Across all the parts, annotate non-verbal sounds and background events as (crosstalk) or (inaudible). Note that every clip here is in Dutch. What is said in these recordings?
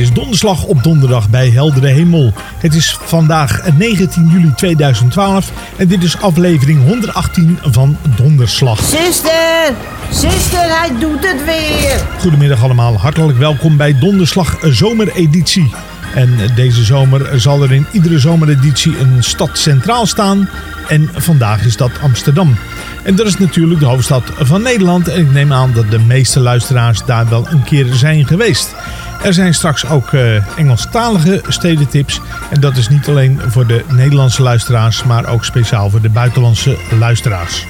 Is donderslag op donderdag bij heldere hemel. Het is vandaag 19 juli 2012 en dit is aflevering 118 van Donderslag. Zuster, zuster, hij doet het weer. Goedemiddag allemaal, hartelijk welkom bij Donderslag zomereditie. En deze zomer zal er in iedere zomereditie een stad centraal staan. En vandaag is dat Amsterdam. En dat is natuurlijk de hoofdstad van Nederland. En ik neem aan dat de meeste luisteraars daar wel een keer zijn geweest. Er zijn straks ook eh, Engelstalige stedentips. En dat is niet alleen voor de Nederlandse luisteraars, maar ook speciaal voor de buitenlandse luisteraars.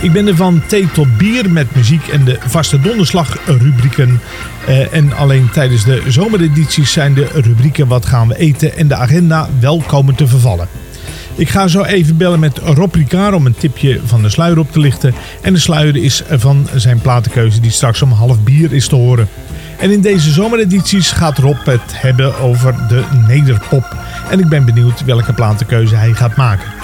Ik ben er van thee tot bier met muziek en de vaste donderslag rubrieken. Eh, en alleen tijdens de zomeredities zijn de rubrieken wat gaan we eten en de agenda wel komen te vervallen. Ik ga zo even bellen met Rob Ricard om een tipje van de sluier op te lichten. En de sluier is van zijn platenkeuze die straks om half bier is te horen. En in deze zomeredities gaat Rob het hebben over de nederpop. En ik ben benieuwd welke platenkeuze hij gaat maken.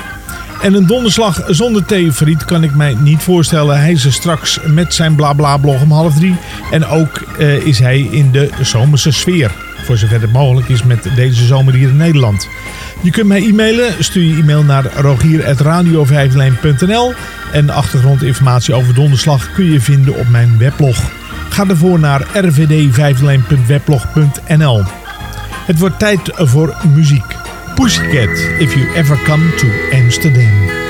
En een donderslag zonder theofriet kan ik mij niet voorstellen. Hij is er straks met zijn blabla blog om half drie. En ook eh, is hij in de zomerse sfeer. Voor zover het mogelijk is met deze zomer hier in Nederland. Je kunt mij e-mailen. Stuur je e-mail naar rogier.radio5lijn.nl En achtergrondinformatie over donderslag kun je vinden op mijn weblog. Ga ervoor naar rvd5lijn.weblog.nl Het wordt tijd voor muziek. Pussycat, if you ever come to Amsterdam.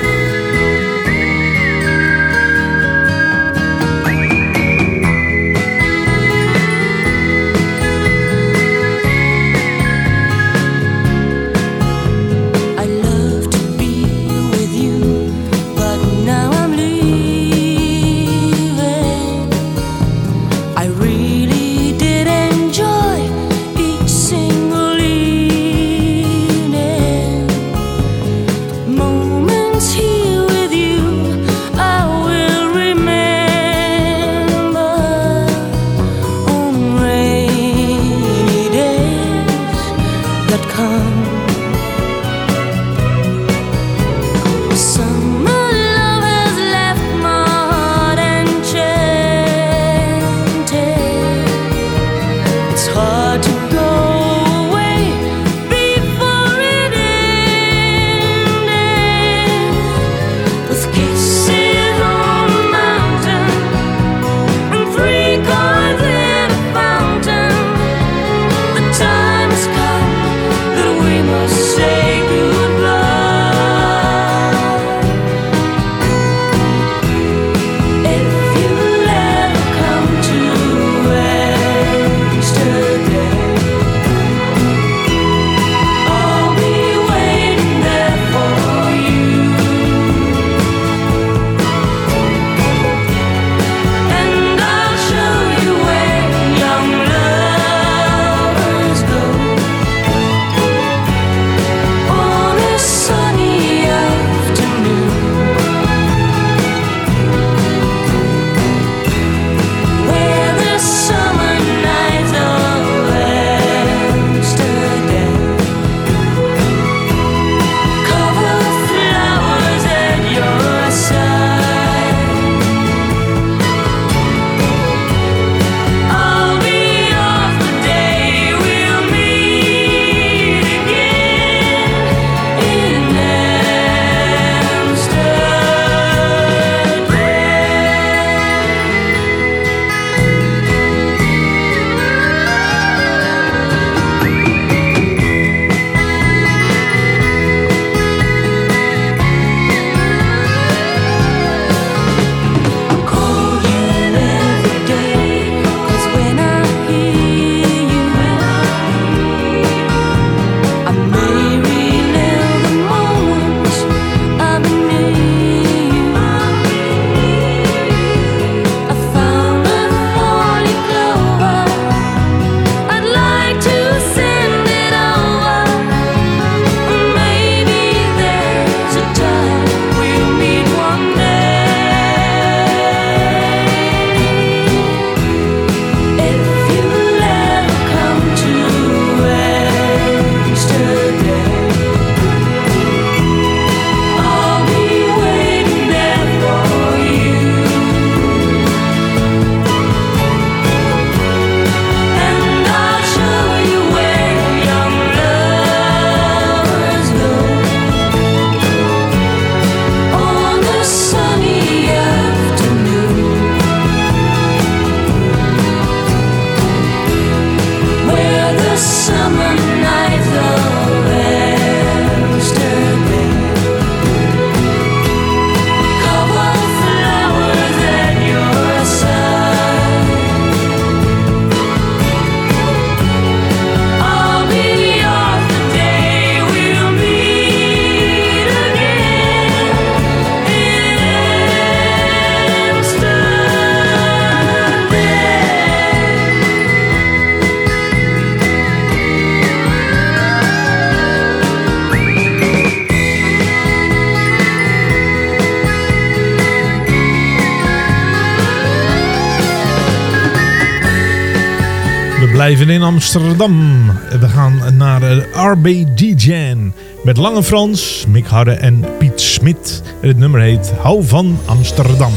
Blijven in Amsterdam. We gaan naar eh, RBD met Lange Frans, Mick Harre en Piet Smit. Het nummer heet Hou van Amsterdam.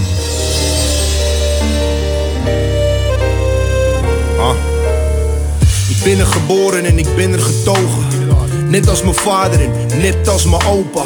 Ik ben er geboren en ik ben er getogen. Net als mijn vader en net als mijn opa.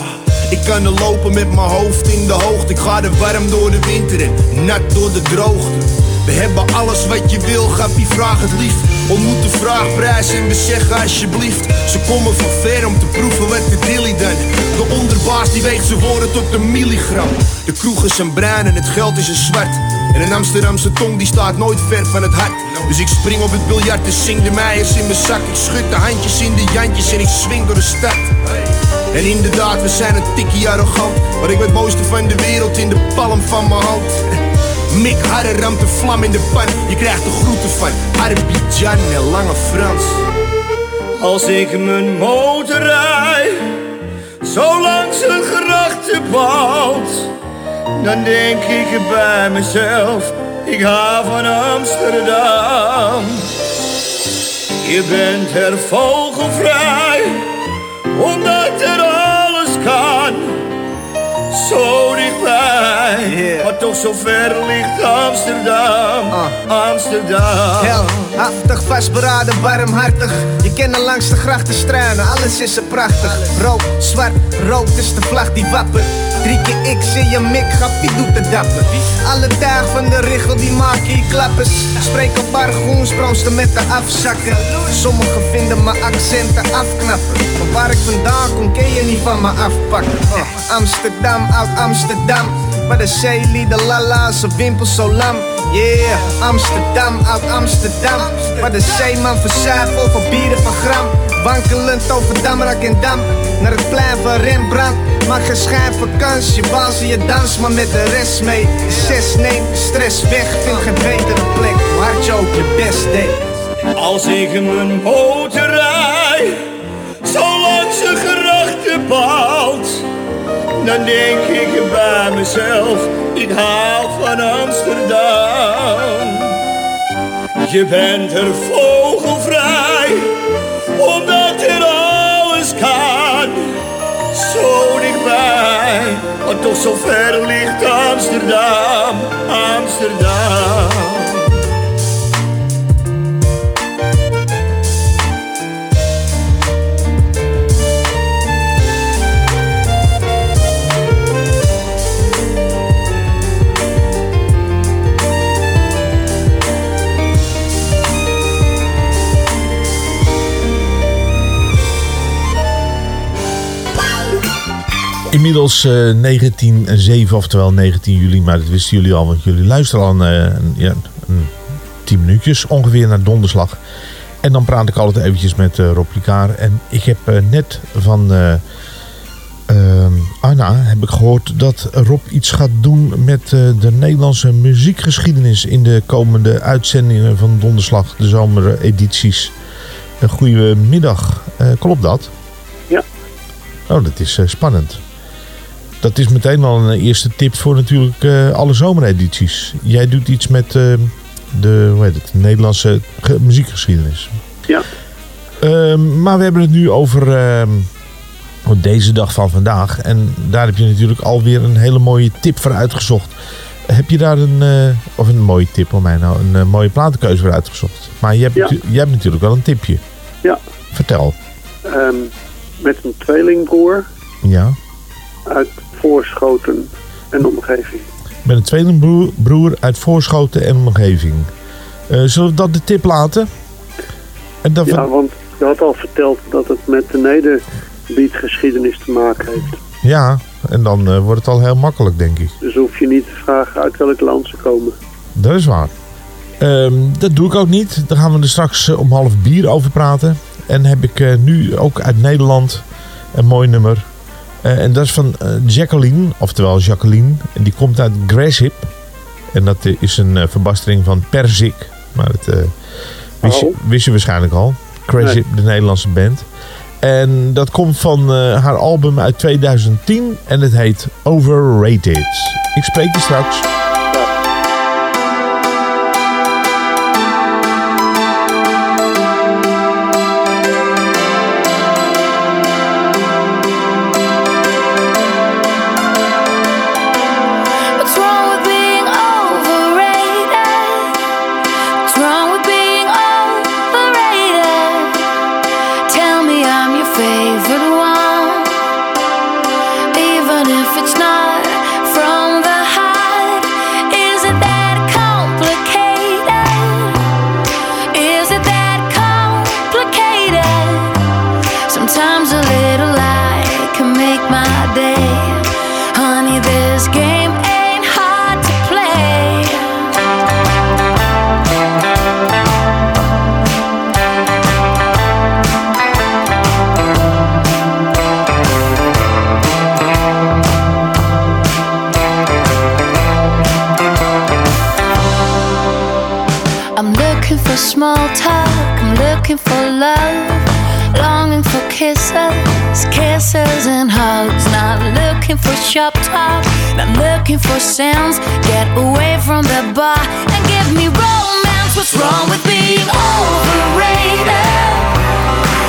Ik kan er lopen met mijn hoofd in de hoogte. Ik ga er warm door de winter en nat door de droogte. We hebben alles wat je wil, gappie vraag het liefst. Ontmoet de vraagprijs en we zeggen alsjeblieft. Ze komen van ver om te proeven wat de dilly dan. De onderbaas die weegt zijn woorden tot een milligram. De kroegen zijn bruin en het geld is een zwart. En een Amsterdamse tong die staat nooit ver van het hart. Dus ik spring op het biljart en zing de meijers in mijn zak. Ik schud de handjes in de jantjes en ik swing door de stad. En inderdaad, we zijn een tikkie arrogant. Maar ik ben het mooiste van de wereld in de palm van mijn hand. Mick Harre ramt de vlam in de pan. Je krijgt de groeten van Arbidjan en Lange Frans. Als ik mijn motor rij, zo langs een grachtenpad, dan denk ik bij mezelf, ik hou van Amsterdam. Je bent er vogelvrij, omdat er. Zo dichtbij, maar toch zo ver ligt Amsterdam. Amsterdam. Heldhaftig, vastberaden, warmhartig. Je kent de langs de grachten struinen, alles is er prachtig. Rood, zwart, rood is de vlag die wappert. Drie keer X in je mik, wie doet het dapper. Alle dagen van de richel die maken je klappers. Spreek op bargoens, proosten met de afzakken. Sommigen vinden mijn accenten afknappen. Maar waar ik vandaan kom, kun je niet van me afpakken. Uh, Amsterdam, oud Amsterdam. Waar de zee de lala, zijn wimpels zo lam. Yeah, Amsterdam, oud Amsterdam. Waar de zeeman verzuift over bieren van gram. Wankelend over Damrak en Dam. Naar het plein van Rembrandt. Maak geen schijn vakantie, waals je dans maar met de rest mee. Zes neem stress weg, vind geen betere plek. Hard je ook je best deed. Als ik mijn rij, zo langs een grachtenpad, dan denk ik bij mezelf, ik hou van Amsterdam. Je bent er vogelvrij, omdat er alles kan. Zo dichtbij, maar toch zo ver ligt Amsterdam, Amsterdam. Inmiddels eh 1907, oftewel 19 juli, maar dat wisten jullie al, want jullie luisteren al een, eh, ja, een 10 minuutjes ongeveer naar donderslag. En dan praat ik altijd eventjes met eh, Rob Ricard. En ik heb eh, net van eh, ehm, Anna heb ik gehoord dat Rob iets gaat doen met eh, de Nederlandse muziekgeschiedenis in de komende uitzendingen van donderslag, de zomeredities. Een goede middag, Eh, klopt dat? Ja. Oh, dat is eh, spannend. Dat is meteen al een eerste tip voor natuurlijk eh, alle zomeredities. Jij doet iets met eh, de, hoe heet het, de Nederlandse ge- muziekgeschiedenis. Ja. Ehm, maar we hebben het nu over ehm, deze dag van vandaag. En daar heb je natuurlijk alweer een hele mooie tip voor uitgezocht. Heb je daar een, eh, of een mooie tip voor mij nou, een mooie platenkeuze voor uitgezocht? Maar je hebt, Ja. jij hebt natuurlijk wel een tipje. Ja. Vertel. Ehm, met een tweelingbroer Ja. uit Voorschoten en omgeving. Ik ben een tweelingbroer broer uit Voorschoten en omgeving. Eh, zullen we dat de tip laten? En dan Ja, want je had al verteld dat het met de nederbeatgeschiedenis te maken heeft. Ja, en dan eh, wordt het al heel makkelijk, denk ik. Dus hoef je niet te vragen uit welk land ze komen. Dat is waar. Ehm, dat doe ik ook niet. Daar gaan we er straks eh, om half bier over praten. En heb ik nu ook uit Nederland een mooi nummer. Eh, en dat is van eh, Jacqueline, oftewel Jacqueline. En die komt uit Graship. En dat is een eh, verbastering van Perzik. Maar dat wist, je, Oh. wist je waarschijnlijk al. Graship, de Nederlandse band. En dat komt van haar album uit 2010. En het heet Overrated. Ik spreek je straks.「shop talk, not looking for sounds. Get away from the bar and give me romance. What's wrong with being overrated?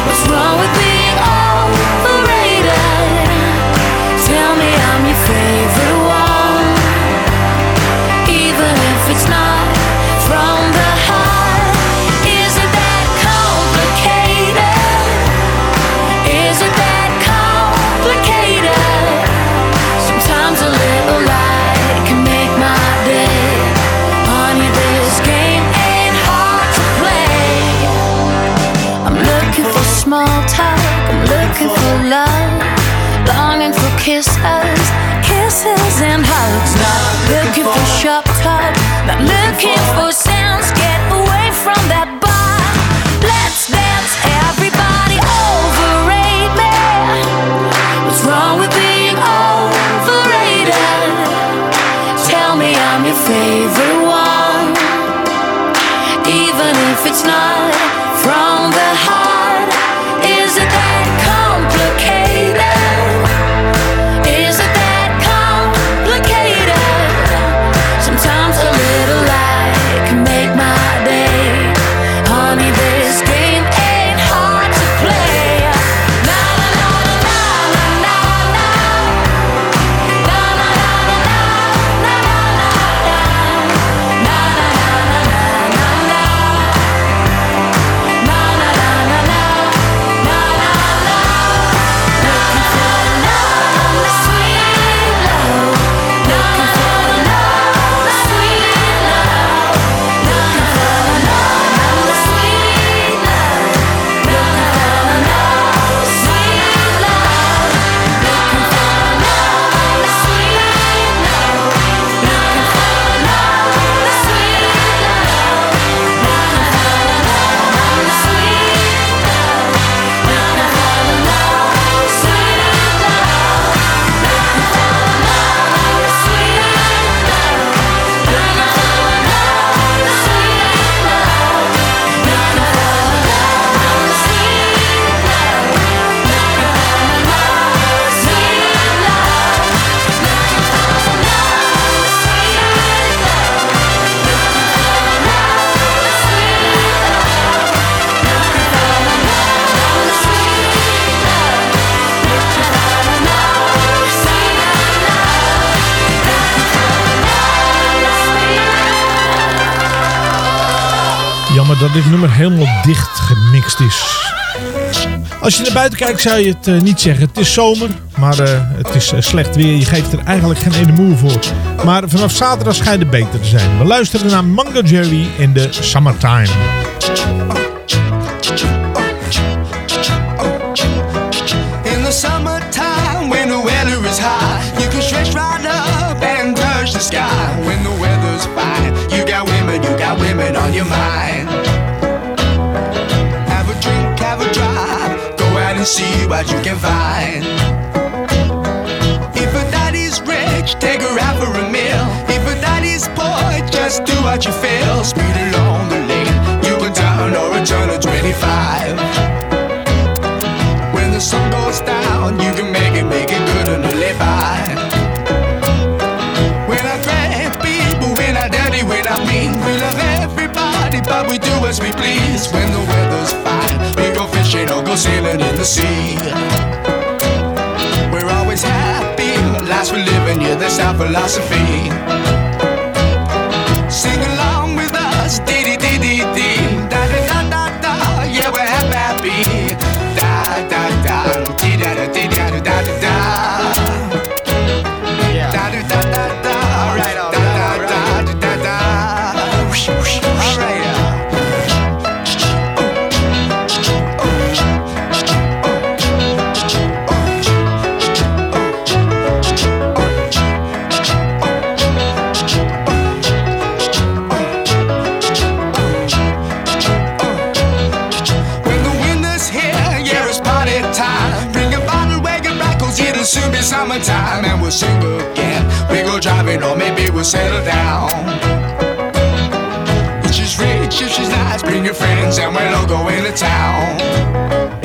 What's wrong with being overrated? Tell me I'm your favorite looking for love, longing for kisses, kisses and hugs. Not looking for shop talk, not looking for Als je naar buiten kijkt zou je het eh, niet zeggen. Het is zomer, maar eh, het is eh, slecht weer. Je geeft er eigenlijk geen ene moe voor. Maar vanaf zaterdag schijnt het beter te zijn. We luisteren naar Mango Jerry in de Summertime. And see what you can find. If a daddy's rich, take her out for a meal. If a daddy's poor, just do what you feel. Speed along the lane, you can turn or a turn of 25. When the sun goes down, you can make it, make it good and live by. When I grab people, when I dirty, when I mean, we love everybody, but we do as we please. When the go sailing in the sea. We're always happy, lives we're living, yeah, that's our philosophy. We'll settle down. If she's rich, if she's nice, bring your friends and we'll all go into town.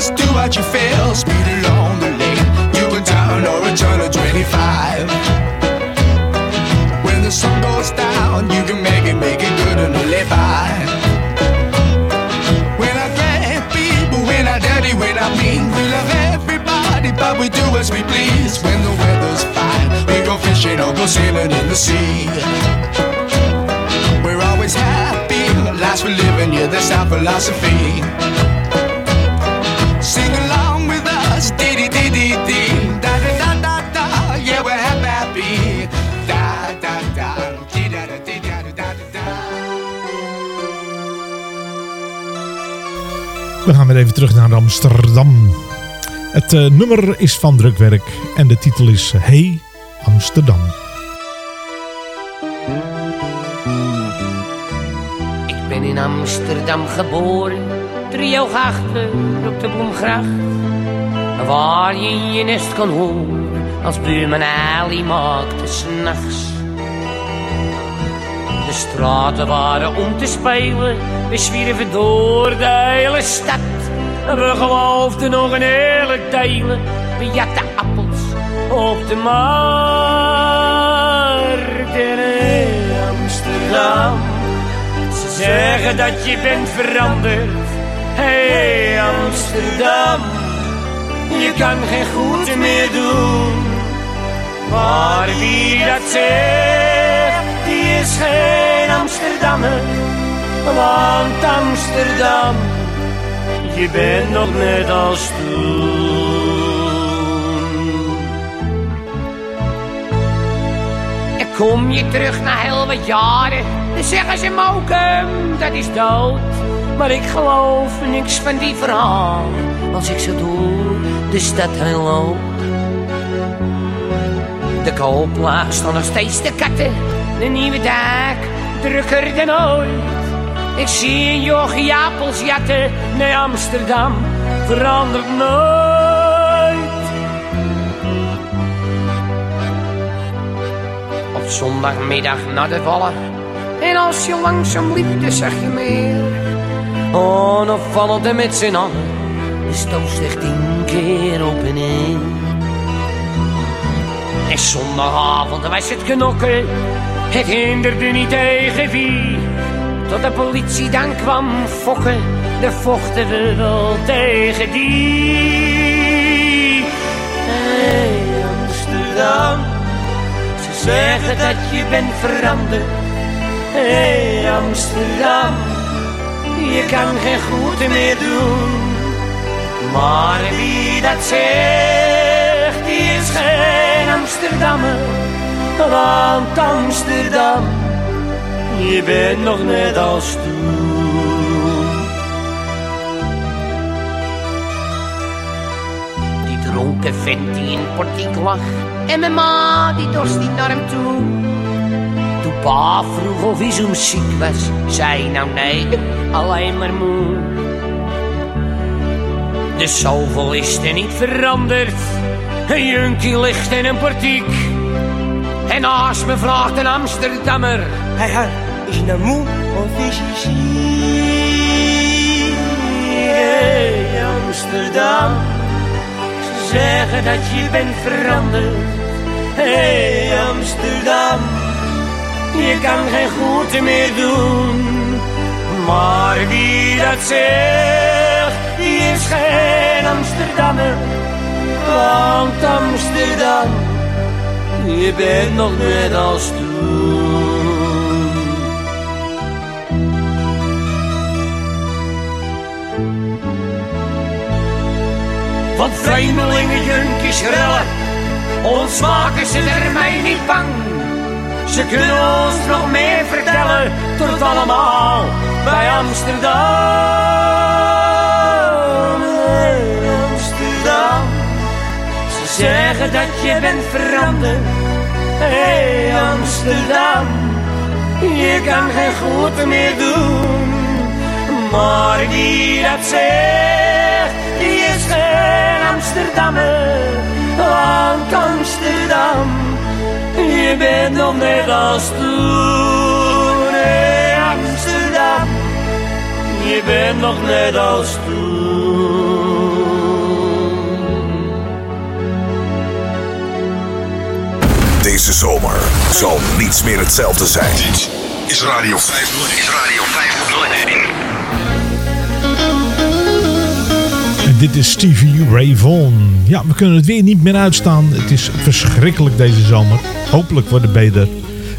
Just do what you feel. Speed along the lane, you can turn or return turn of 25. When the sun goes down, you can make it, make it good and live by. When I grab people, when I dirty, when I mean, we love everybody, but we do as we please. When the weather's fine, we go fishing or go sailing in the sea. We're always happy, last we're living, yeah, that's our philosophy. Even terug naar Amsterdam. Het eh, nummer is van drukwerk en de titel is Hey Amsterdam. Ik ben in Amsterdam geboren, driehoog achter op de Bloemgracht. Waar je in je nest kon horen, als buurman Ali maakte s'nachts. De straten waren om te spelen, we zwierven door de hele stad. We geloofden nog een delen, we jatten appels op de markt in Amsterdam. Ze zeggen dat je bent veranderd. Hey Amsterdam, je kan geen goed meer doen. Maar wie dat zegt, die is geen Amsterdammer. Want Amsterdam, je bent nog net als toen. En kom je terug na heel wat jaren, dan zeggen ze Mokum, dat is dood. Maar ik geloof niks van die verhaal, als ik zo door de stad heen loop. De kooplaag staan nog steeds de katten, de nieuwe dak drukker dan ooit. Ik zie een jochie appels jatten, nee Amsterdam verandert nooit. Op zondagmiddag naar de vallen. En als je langzaam liep, dan zag je meer. Onopvallend met z'n allen. De stoot zich tien keer op en neer. En zondagavond was het knokken. Het hinderde niet tegen wie. Tot de politie dan kwam fokken. Daar vochten we wel tegen die. Hey Amsterdam. Ze zeggen dat je bent veranderd. Hey Amsterdam, je kan geen goed meer doen. Maar wie dat zegt, die is geen Amsterdammer. Want Amsterdam, je bent nog net als toen. Die dronken vent die in portiek lag. En mijn ma die dorst niet naar hem toe. Toen pa vroeg of hij zo ziek was, zei nou nee, alleen maar moe. De zoveel is er niet veranderd, een junkie ligt in een portiek. En naast me vraagt een Amsterdammer, hij hey, is je ziek? Hey Amsterdam, ze zeggen dat je bent veranderd. Hey Amsterdam. Je kan geen goed meer doen. Maar wie dat zegt, die is geen Amsterdammer. Want Amsterdam, je bent nog net als toen. Want vreemdelingen, junkies, rellen, ons maken ze mij niet bang. Ze kunnen ons nog meer vertellen, tot allemaal bij Amsterdam. Amsterdam. Ze zeggen dat je bent veranderd. Hey Amsterdam, je kan geen goed meer doen. Maar die dat is geen Amsterdammer. Want Amsterdam, je bent nog net als toen. Hey Amsterdam, je bent nog net als toen. Deze zomer zal niets meer hetzelfde zijn. Dit is Radio 501. Is Radio 501. Dit is Stevie Ray Vaughan. Ja, we kunnen het weer niet meer uitstaan. Het is verschrikkelijk deze zomer. Hopelijk wordt het beter.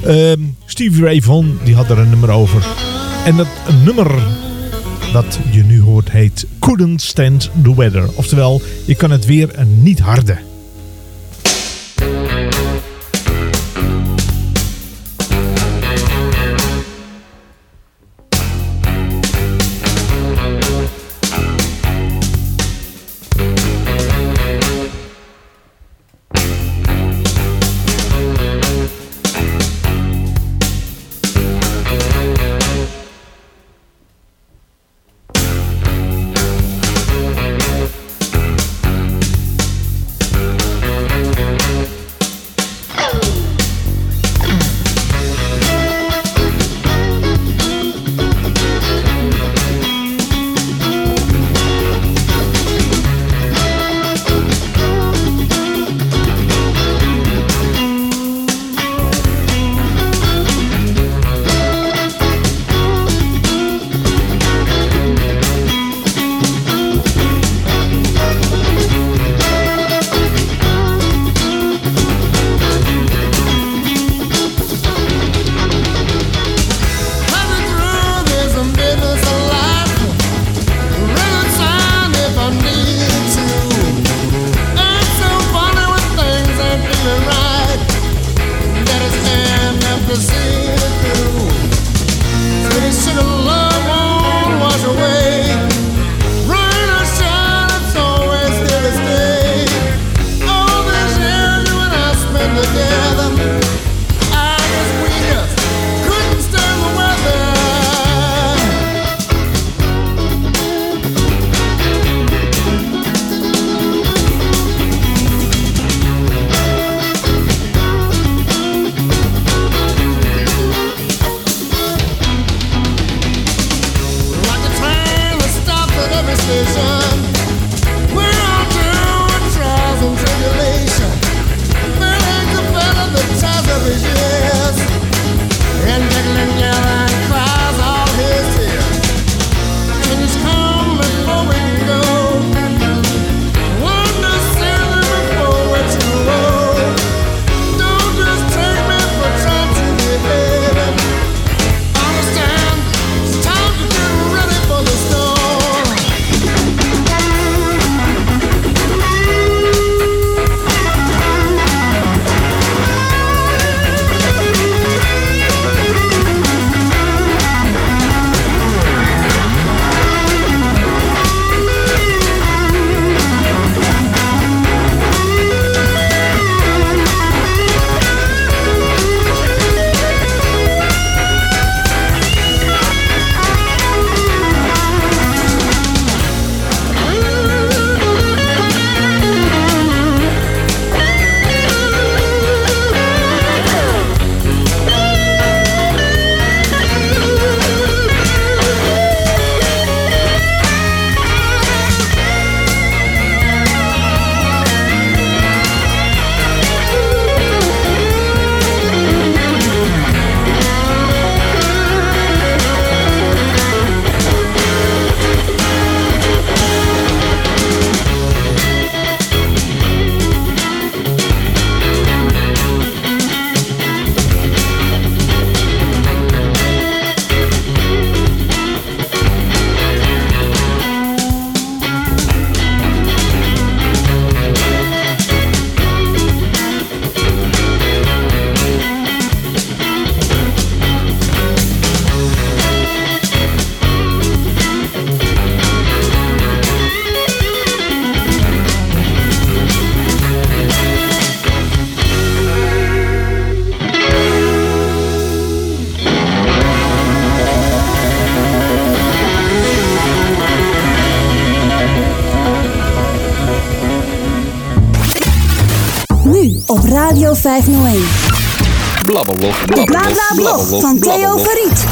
Ehm, Stevie Ray Vaughan, die had er een nummer over. En dat nummer dat je nu hoort heet Couldn't Stand the Weather. Oftewel, je kan het weer niet harden. Blablablog van Theo Verriet.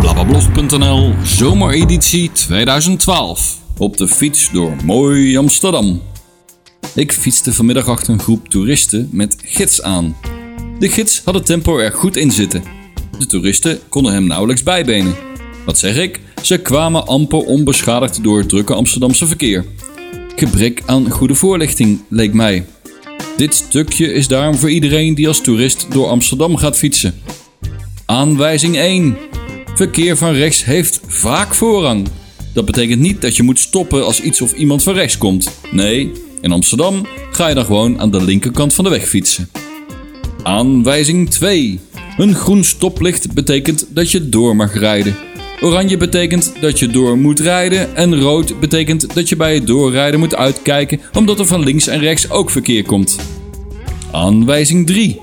Blablablog.nl Zomereditie 2012. Op de fiets door mooi Amsterdam. Ik fietste vanmiddag achter een groep toeristen met gids aan. De gids had het tempo er goed in zitten. De toeristen konden hem nauwelijks bijbenen. Wat zeg ik? Ze kwamen amper onbeschadigd door het drukke Amsterdamse verkeer. Gebrek aan goede voorlichting, leek mij. Dit stukje is daarom voor iedereen die als toerist door Amsterdam gaat fietsen. Aanwijzing 1. Verkeer van rechts heeft vaak voorrang. Dat betekent niet dat je moet stoppen als iets of iemand van rechts komt. Nee, in Amsterdam ga je dan gewoon aan de linkerkant van de weg fietsen. Aanwijzing 2. Een groen stoplicht betekent dat je door mag rijden. Oranje betekent dat je door moet rijden en rood betekent dat je bij het doorrijden moet uitkijken omdat er van links en rechts ook verkeer komt. Aanwijzing 3.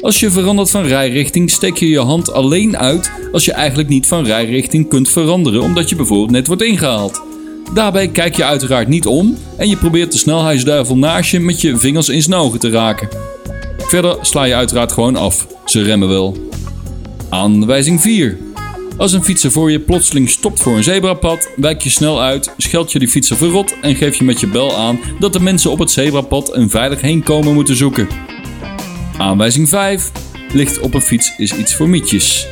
Als je verandert van rijrichting steek je je hand alleen uit als je eigenlijk niet van rijrichting kunt veranderen omdat je bijvoorbeeld net wordt ingehaald. Daarbij kijk je uiteraard niet om en je probeert de snelheidsduivel naast je met je vingers in zijn ogen te raken. Verder sla je uiteraard gewoon af, ze remmen wel. Aanwijzing 4. Als een fietser voor je plotseling stopt voor een zebrapad, wijk je snel uit, scheld je die fietser verrot en geef je met je bel aan dat de mensen op het zebrapad een veilig heenkomen moeten zoeken. Aanwijzing 5. Licht op een fiets is iets voor mietjes.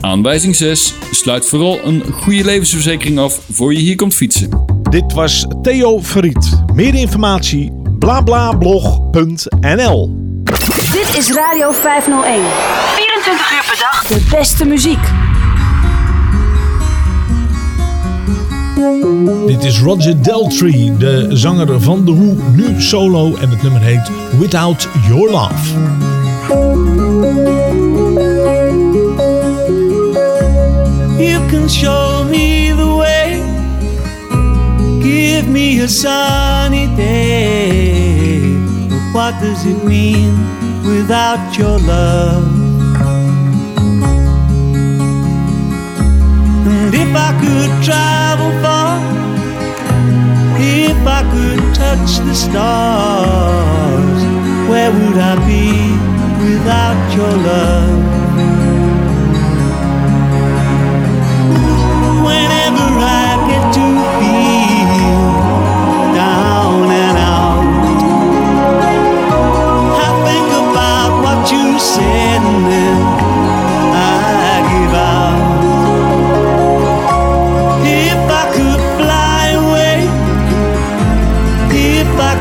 Aanwijzing 6. Sluit vooral een goede levensverzekering af voor je hier komt fietsen. Dit was Theo Verriet. Meer informatie blablablog.nl Dit is Radio 501. 24 uur per dag. De beste muziek. Dit is Roger Daltrey, de zanger van The Who, nu solo en het nummer heet Without Your Love. You can show me the way. Give me a sunny day. But what does it mean without your love? And if I could travel far, if I could touch the stars, where would I be without your love? whenever I get to feel down and out. I think about what you said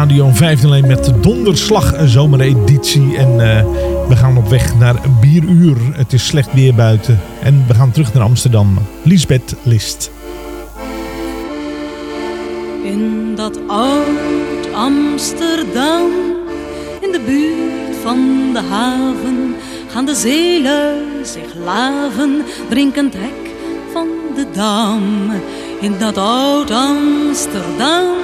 Radio 501 met de donderslag zomereditie. En uh, we gaan op weg naar Bieruur. Het is slecht weer buiten. En we gaan terug naar Amsterdam. Lisbeth List. In dat oud Amsterdam, in de buurt van de haven, gaan de zeelui zich laven, drinkend hek van de dam. In dat oud Amsterdam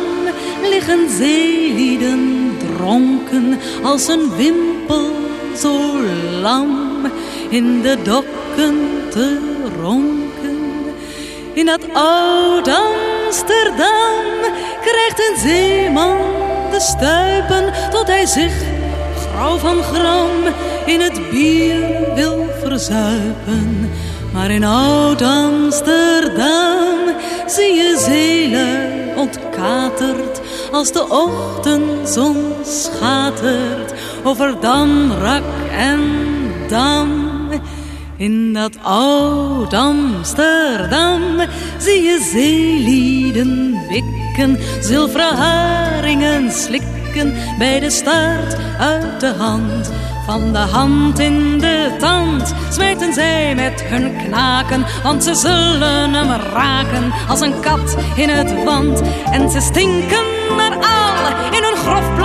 liggen zeelieden dronken als een wimpel zo lam in de dokken te ronken. In dat oud Amsterdam krijgt een zeeman de stuipen tot hij zich grauw van gram in het bier wil verzuipen. Maar in oud Amsterdam zie je zelen ontkaterd als de ochtendzon schatert over Damrak en Dam. In dat oud Amsterdam zie je zeelieden wikken, zilveren haringen slikken bij de staart uit de hand. Van de hand in de tand smijten zij met hun knaken, want ze zullen hem raken als een kat in het wand. En ze stinken naar al in hun en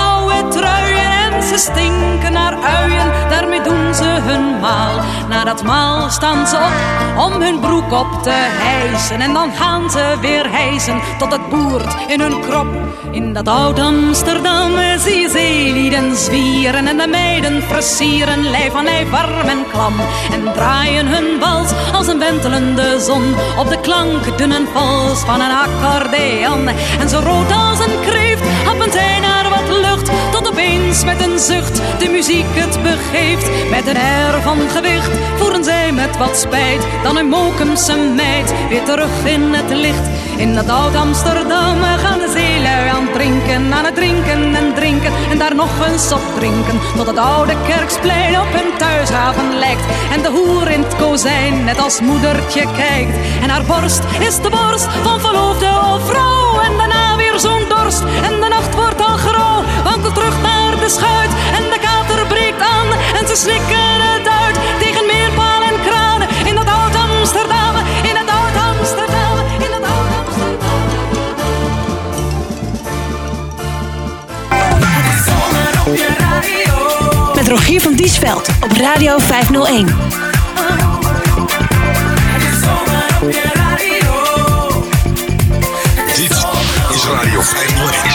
ze stinken naar uien, daarmee doen ze hun maal. Na dat maal staan ze op om hun broek op te hijsen en dan gaan ze weer hijsen tot het boert in hun krop. In dat oud Amsterdam zie je zeelieden zwieren en de meiden versieren, lijf aan lijf warm en klam. En draaien hun wals als een wentelende zon op de klank dunne vals van een accordeon. En zo rood als een kreeft happen zij naar wat lucht, opeens met een zucht de muziek het begeeft. Met een air van gewicht voeren zij met wat spijt dan een Mokumse meid weer terug in het licht. In dat oud Amsterdam gaan de zeelui aan het drinken, aan het drinken en drinken en daar nog eens op drinken. Tot het oude kerksplein op hun thuishaven lijkt en de hoer in het kozijn net als moedertje kijkt. En haar borst is de borst van verloofde of vrouw en daarna weer zo'n dorst en al terug naar de schuit en de kater breekt aan en ze slikken het uit tegen meerpaal en kranen in dat oud Amsterdam, in dat oud Amsterdam, in dat oud Amsterdam. Met Rogier van Diesveld op Radio 501. Dit is Radio 501. Is Radio 501.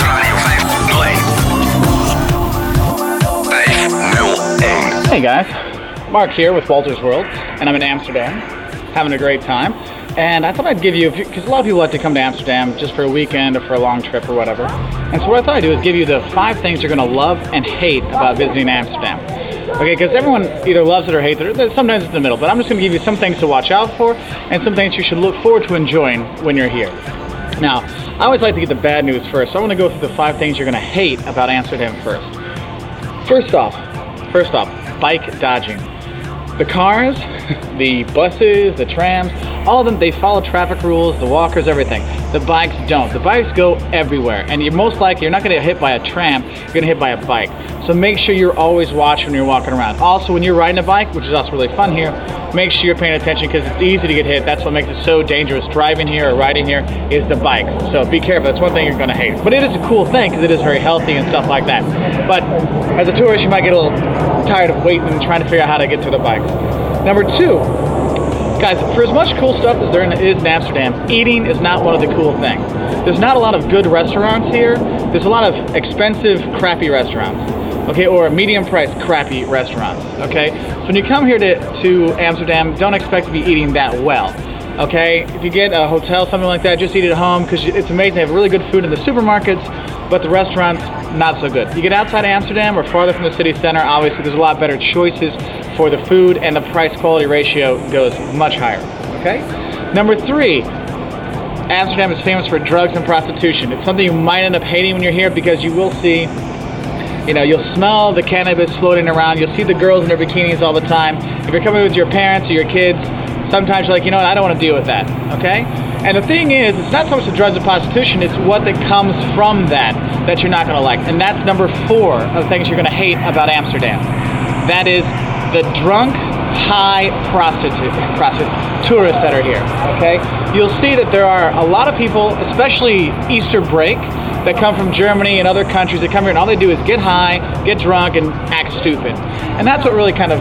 Hey guys, Mark here with Walter's World, and I'm in Amsterdam, having a great time. And I thought I'd give you, because a lot of people like to come to Amsterdam just for a weekend or for a long trip or whatever. And so what I thought I'd do is give you the five things you're going to love and hate about visiting Amsterdam. Okay, because everyone either loves it or hates it, sometimes it's in the middle. But I'm just going to give you some things to watch out for and some things you should look forward to enjoying when you're here. Now, I always like to get the bad news first, so I want to go through the five things you're going to hate about Amsterdam first. First off, first off, Bike dodging. The cars, (laughs) the buses, the trams, all of them, they follow traffic rules, the walkers, everything. The bikes don't. The bikes go everywhere, and you're most likely, you're not going to get hit by a tram, you're going to get hit by a bike. So make sure you're always watching when you're walking around. Also, when you're riding a bike, which is also really fun here, make sure you're paying attention because it's easy to get hit. That's what makes it so dangerous. Driving here or riding here is the bike. So be careful. That's one thing you're going to hate. But it is a cool thing because it is very healthy and stuff like that. But as a tourist, you might get a little tired of waiting and trying to figure out how to get to the bikes. Number two, guys, for as much cool stuff as there is in Amsterdam, eating is not one of the cool things. There's not a lot of good restaurants here. There's a lot of expensive, crappy restaurants. Okay, or medium priced, crappy restaurants. Okay, so when you come here to, to Amsterdam, don't expect to be eating that well. Okay, if you get a hotel, something like that, just eat it at home because it's amazing. They have really good food in the supermarkets, but the restaurants, not so good. You get outside Amsterdam or farther from the city center, obviously there's a lot better choices for the food and the price quality ratio goes much higher. Okay? Number three, Amsterdam is famous for drugs and prostitution. It's something you might end up hating when you're here because you will see, you know, you'll smell the cannabis floating around. You'll see the girls in their bikinis all the time. If you're coming with your parents or your kids, Sometimes you're like, you know what, I don't want to deal with that. Okay? And the thing is, it's not so much the drugs and prostitution, it's what that comes from that that you're not going to like. And that's number four of things you're going to hate about Amsterdam. That is the drunk, high prostitute, prostitute tourists that are here. Okay? You'll see that there are a lot of people, especially Easter break, that come from Germany and other countries that come here and all they do is get high, get drunk, and act stupid. And that's what really kind of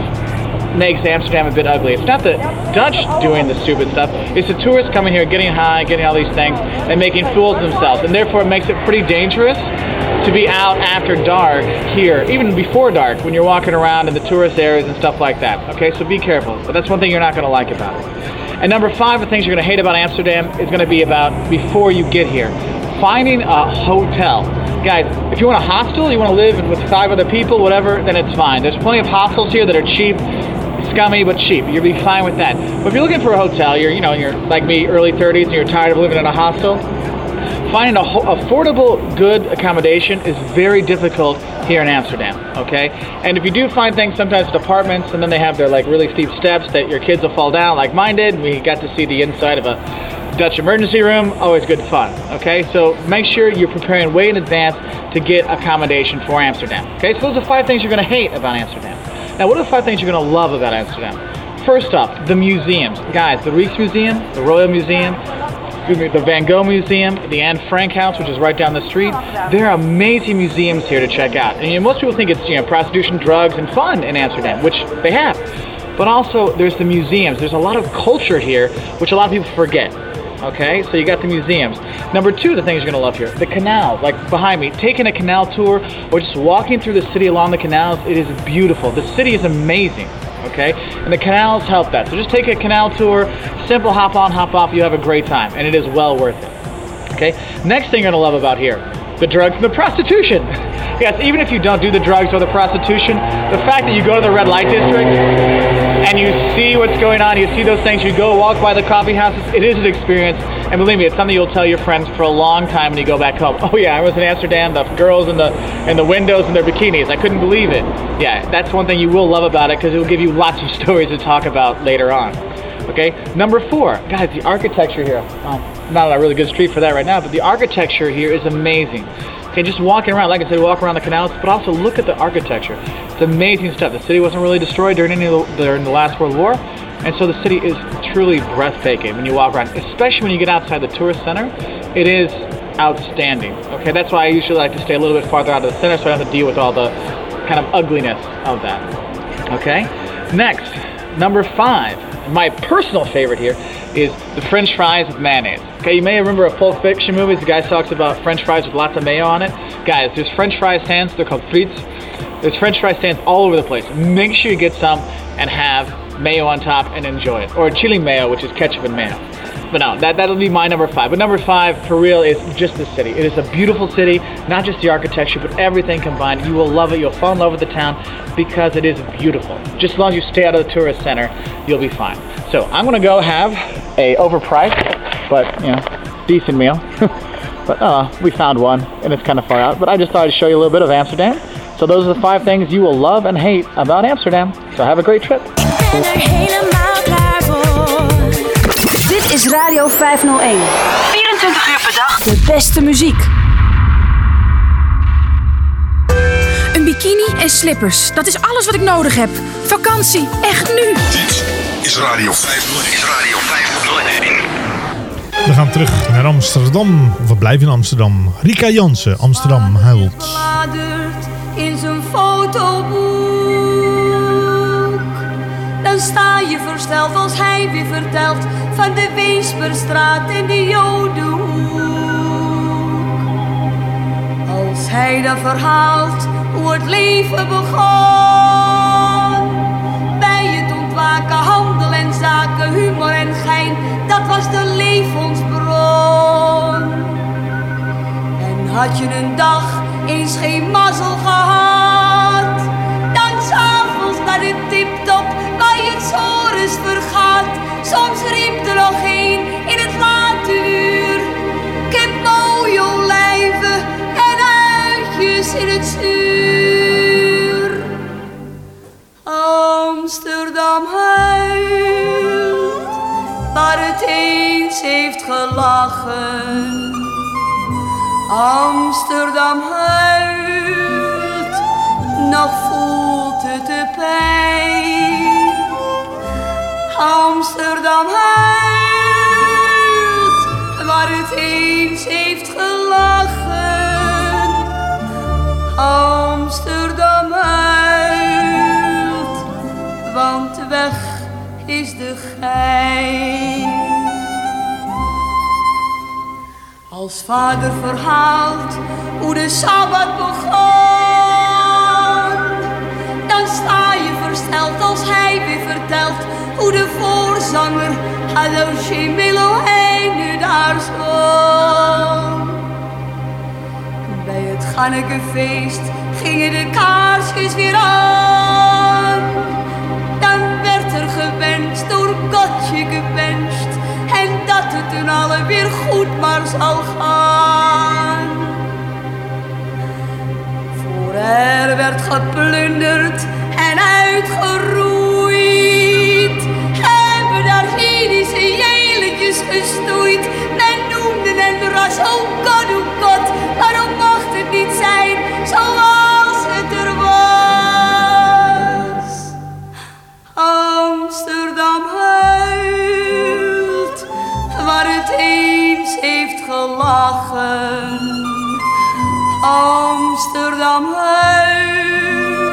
makes Amsterdam a bit ugly. It's not the Dutch doing the stupid stuff. It's the tourists coming here, getting high, getting all these things, and making fools of themselves. And therefore, it makes it pretty dangerous to be out after dark here, even before dark, when you're walking around in the tourist areas and stuff like that. Okay, so be careful. But that's one thing you're not going to like about it. And number five, the things you're going to hate about Amsterdam is going to be about before you get here. Finding a hotel. Guys, if you want a hostel, you want to live with five other people, whatever, then it's fine. There's plenty of hostels here that are cheap, scummy but cheap. You'll be fine with that. But if you're looking for a hotel, you're you know you're like me, early 30s, and you're tired of living in a hostel. Finding a ho- affordable, good accommodation is very difficult here in Amsterdam. Okay, and if you do find things, sometimes apartments, and then they have their like really steep steps that your kids will fall down, like mine did. We got to see the inside of a Dutch emergency room, always good fun. Okay, so make sure you're preparing way in advance to get accommodation for Amsterdam. Okay, so those are five things you're going to hate about Amsterdam. Now, what are the five things you're going to love about Amsterdam? First off, the museums. Guys, the Rijksmuseum, the Royal Museum, the Van Gogh Museum, the Anne Frank House, which is right down the street. There are amazing museums here to check out. And you know, most people think it's you know prostitution, drugs, and fun in Amsterdam, which they have. But also, there's the museums. There's a lot of culture here, which a lot of people forget. Okay, so you got the museums. Number two, the things you're gonna love here, the canals. Like behind me, taking a canal tour or just walking through the city along the canals, it is beautiful. The city is amazing. Okay, and the canals help that. So just take a canal tour, simple hop on, hop off. You have a great time, and it is well worth it. Okay, next thing you're gonna love about here, the drugs and the prostitution. (laughs) Yes, even if you don't do the drugs or the prostitution, the fact that you go to the red light district and you see what's going on, you see those things, you go walk by the coffee houses, it is an experience. And believe me, it's something you'll tell your friends for a long time when you go back home. (laughs) Oh yeah, I was in Amsterdam, the girls in the in the windows in their bikinis. I couldn't believe it. Yeah, that's one thing you will love about it because it will give you lots of (laughs) stories to talk about later on. Okay, number four, guys, the architecture here. Not a really good street for that right now, but the architecture here is amazing. Okay, just walking around, like I said, walk around the canals, but also look at the architecture. It's amazing stuff. The city wasn't really destroyed during any the, during the last World War, and so the city is truly breathtaking when you walk around, especially when you get outside the tourist center. It is outstanding. Okay, that's why I usually like to stay a little bit farther out of the center so I don't have to deal with all the kind of ugliness of that. Okay, next, number five, my personal favorite here is the French fries with mayonnaise. Okay, you may remember a Pulp Fiction movie. The guy talks about French fries with lots of mayo on it. Guys, there's French fry stands. They're called frites. There's French fry stands all over the place. Make sure you get some and have mayo on top and enjoy it, or chili mayo, which is ketchup and mayo. But no, that that'll be my number five. But number five, for real, is just the city. It is a beautiful city, not just the architecture, but everything combined. You will love it. You'll fall in love with the town because it is beautiful. Just as long as you stay out of the tourist center, you'll be fine. So I'm gonna go have a overpriced, but you know, decent meal. (laughs) but uh, we found one, and it's kind of far out. But I just thought I'd show you a little bit of Amsterdam. So those are the five things you will love and hate about Amsterdam. So have a great trip. Dit is Radio 501. 24 uur per dag. De beste muziek. Een bikini en slippers. Dat is alles wat ik nodig heb. Vakantie, echt nu. Dit is Radio 501. Is Radio 501. We gaan terug naar Amsterdam. Of we blijven in Amsterdam. Rika Jansen, Amsterdam huilt. in zijn fotoboek. Dan sta je versteld als hij weer vertelt van de Weesperstraat en de Jodenhoek. Als hij dan verhaalt hoe het leven begon. Bij het ontwaken, handel en zaken, humor en gein, dat was de levensbron. En had je een dag eens geen mazzel gehad, vergaat. Soms riemt er nog een in het late uur. Ik heb mooie olijven en uitjes in het zuur. Amsterdam huilt heeft gelachen. Amsterdam huilt, nog voelt het de pijn. Amsterdam huilt, waar het eens heeft gelachen. Amsterdam huilt, want weg is de gein. Als vader verhaalt hoe de Sabbat begon, sta je versteld als hij weer vertelt hoe de voorzanger Shemelo hij nu daar zong. Bij het Gannekefeest gingen de kaarsjes weer aan. Dan werd er gewenst, door Godje gewenst. En dat het toen alle weer goed maar zal gaan. Er werd geplunderd en uitgeroeid. Hebben daar Jiddische jeletjes gestoeid. Men noemde het ras, oh god, oh god. Waarom mocht het niet zijn zoals het er was? Amsterdam huilt, waar het eens heeft gelachen. Amsterdam huilt,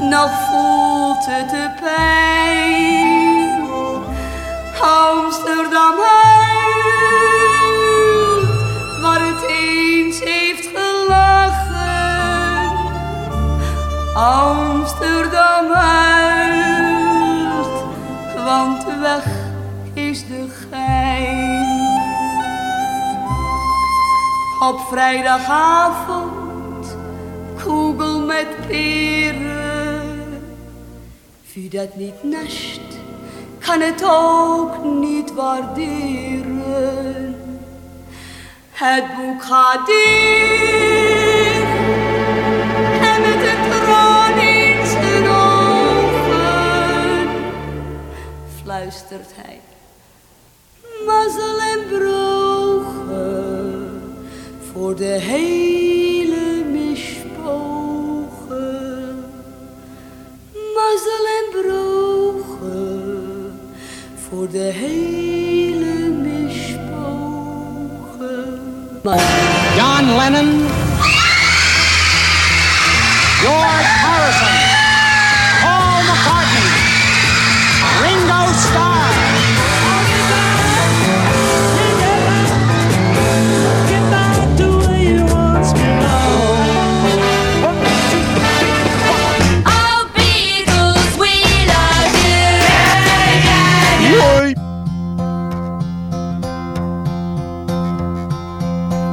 nog voelt het de pijn. Amsterdam huilt, Op vrijdagavond, kugel met peren. Wie dat niet nascht, kan het ook niet waarderen. Het boek gaat en met een in zijn ogen fluistert hij. Mazzel en brogen voor de hele mispogen. Mazzel en brogen voor de hele mispogen. John Lennon, George Harrison,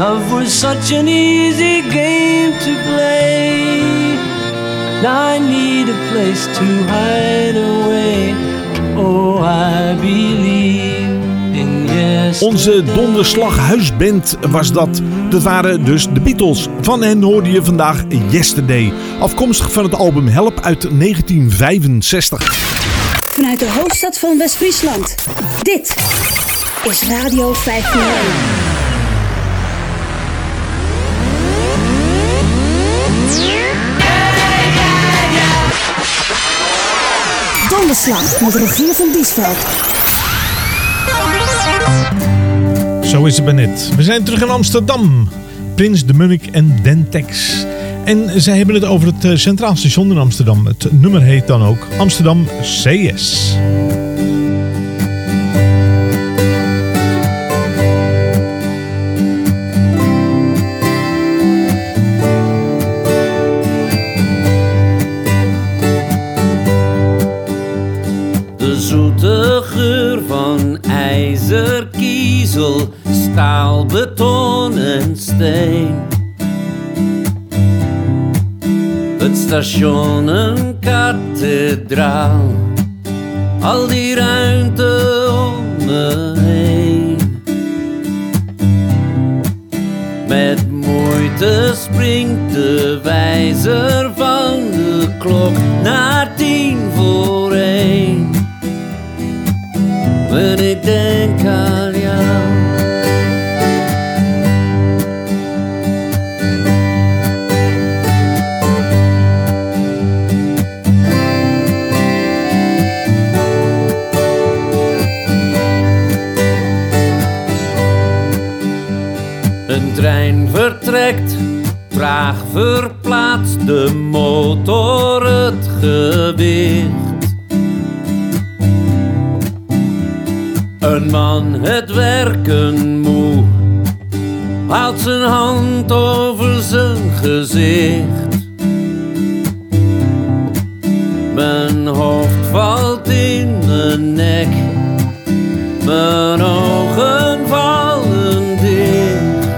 Love was such an easy game to play. Now I need a place to hide away. Oh, I believe in yes. Onze donderslag huisband was dat. Dat waren dus de Beatles. Van hen hoorde je vandaag Yesterday. Afkomstig van het album Help uit 1965. Vanuit de hoofdstad van West-Friesland. Dit is Radio 501. Donderslag met Rogier van Diesveld. Zo is het bij net. We zijn terug in Amsterdam. Prins de Munnik en Dentex. En zij hebben het over het eh, Centraal Station in Amsterdam. Het nummer heet dan ook Amsterdam CS. IJzer, kiezel, staal, beton en steen. Het station een kathedraal, al die ruimte om me heen. Met moeite springt de wijzer van de klok naar tien Wanneer ik denk. Een trein vertrekt, traag verplaatst de motor het gewicht. Een man het werken moe, haalt zijn hand over zijn gezicht. Mijn hoofd valt in mijn nek, mijn ogen vallen dicht.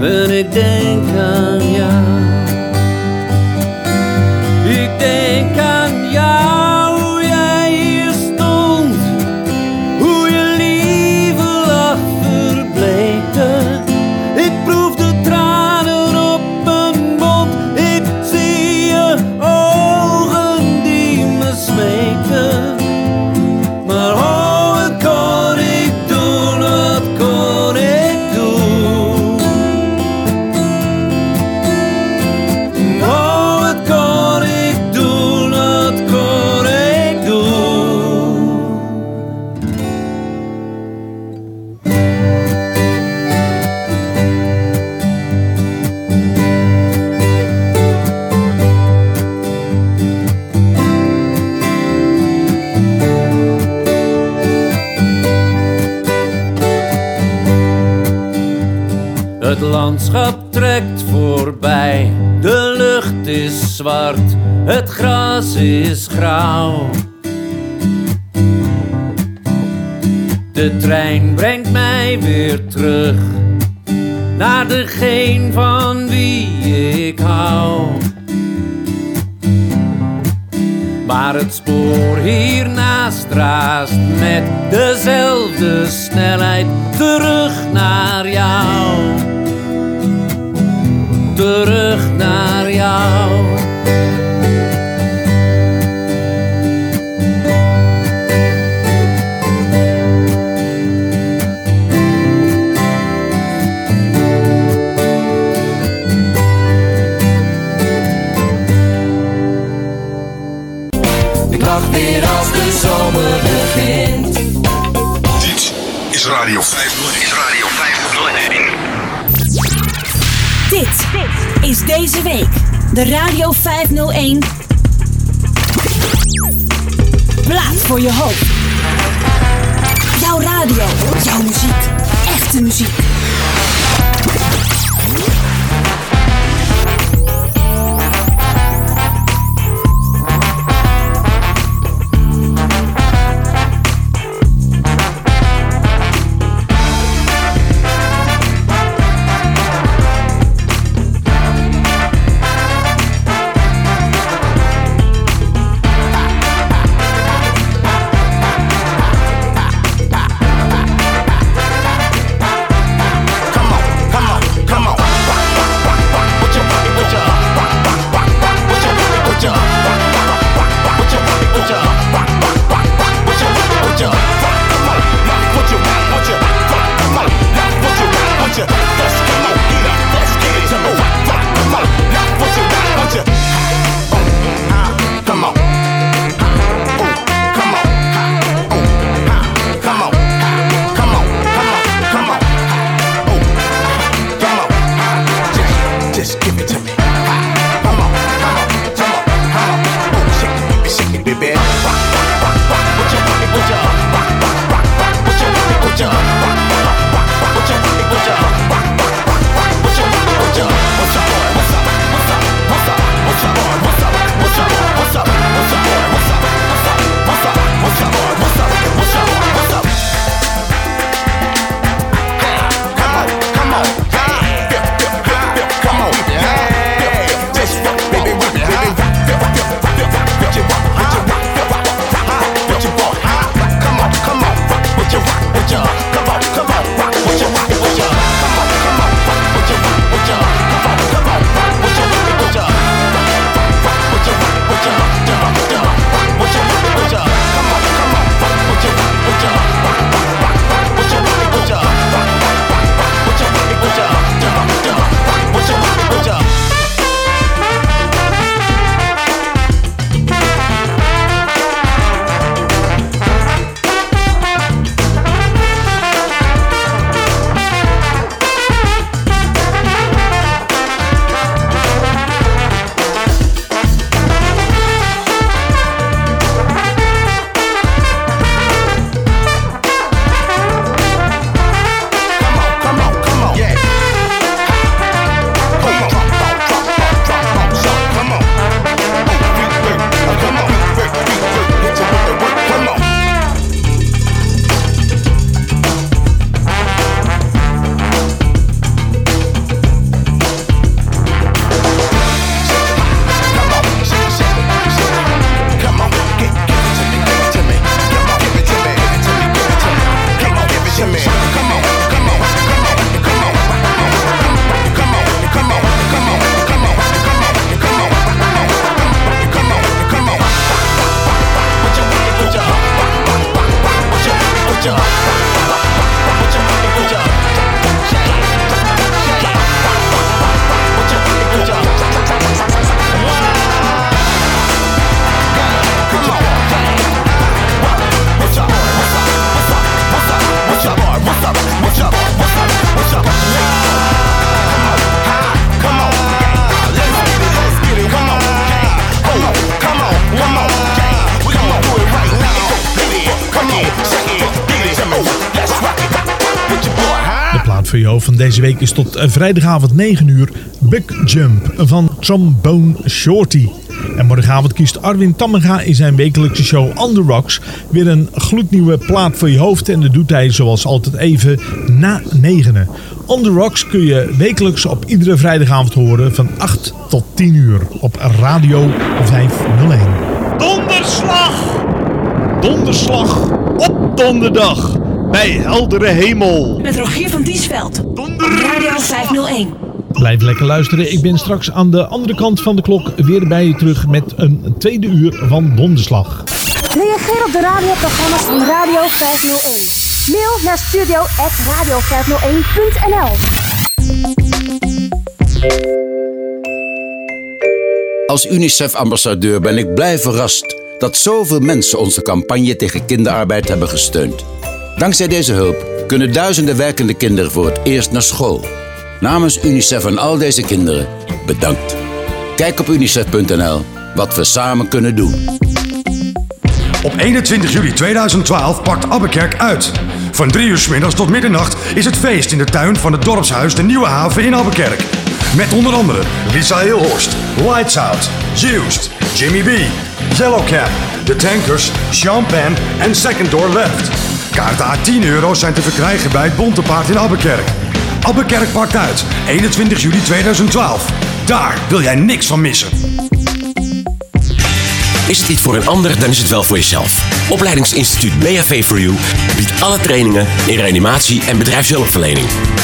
En ik denk aan is grauw. De trein brengt mij weer terug naar degene van wie ik hou. Maar het spoor hiernaast raast met dezelfde snelheid terug naar jou. Terug naar jou. 501. Is Radio 501. Dit is deze week de Radio 501 Plaat voor je hoop. Jouw radio, jouw muziek, echte muziek. Van deze week is tot eh, vrijdagavond 9 uur Big Jump van Trombone Shorty. En morgenavond kiest Arwin Tammenga in zijn wekelijkse show On The Rocks weer een gloednieuwe plaat voor je hoofd. En dat doet hij zoals altijd even na negenen. On The Rocks kun je wekelijks op iedere vrijdagavond horen van 8 tot 10 uur op Radio 501. Donderslag! Donderslag op donderdag bij heldere hemel. Met Rogier van Diesveld. Op Radio 501. Blijf lekker luisteren. Ik ben straks aan de andere kant van de klok weer bij je terug met een tweede uur van Donderslag. Reageer op de radioprogramma's van Radio 501. Mail naar studio.radio501.nl Als UNICEF-ambassadeur ben ik blij verrast dat zoveel mensen onze campagne tegen kinderarbeid hebben gesteund. Dankzij deze hulp kunnen duizenden werkende kinderen voor het eerst naar school. Namens UNICEF en al deze kinderen, bedankt. Kijk op unicef.nl wat we samen kunnen doen. Op 21 juli 2012 pakt Abbekerk uit. Van 3 uur s middags tot middernacht is het feest in de tuin van het dorpshuis De Nieuwe Haven in Abbekerk. Met onder andere Lisa Hilhorst, Lights Out, Used, Jimmy B, Yellowcap, The Tankers, Penn en Second Door Left. Kaarten à 10 euro zijn te verkrijgen bij het Bontepaard in Abbekerk. Abbekerk pakt uit, 21 juli 2012. Daar wil jij niks van missen. Is het niet voor een ander, dan is het wel voor jezelf. Opleidingsinstituut BHV for You biedt alle trainingen in reanimatie en bedrijfshulpverlening.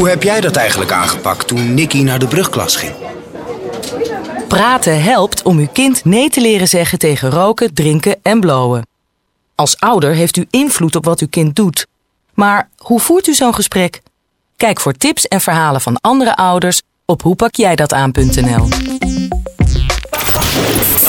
Hoe heb jij dat eigenlijk aangepakt toen Nicky naar de brugklas ging? Praten helpt om uw kind nee te leren zeggen tegen roken, drinken en blowen. Als ouder heeft u invloed op wat uw kind doet. Maar hoe voert u zo'n gesprek? Kijk voor tips en verhalen van andere ouders op hoepakjijdataan.nl.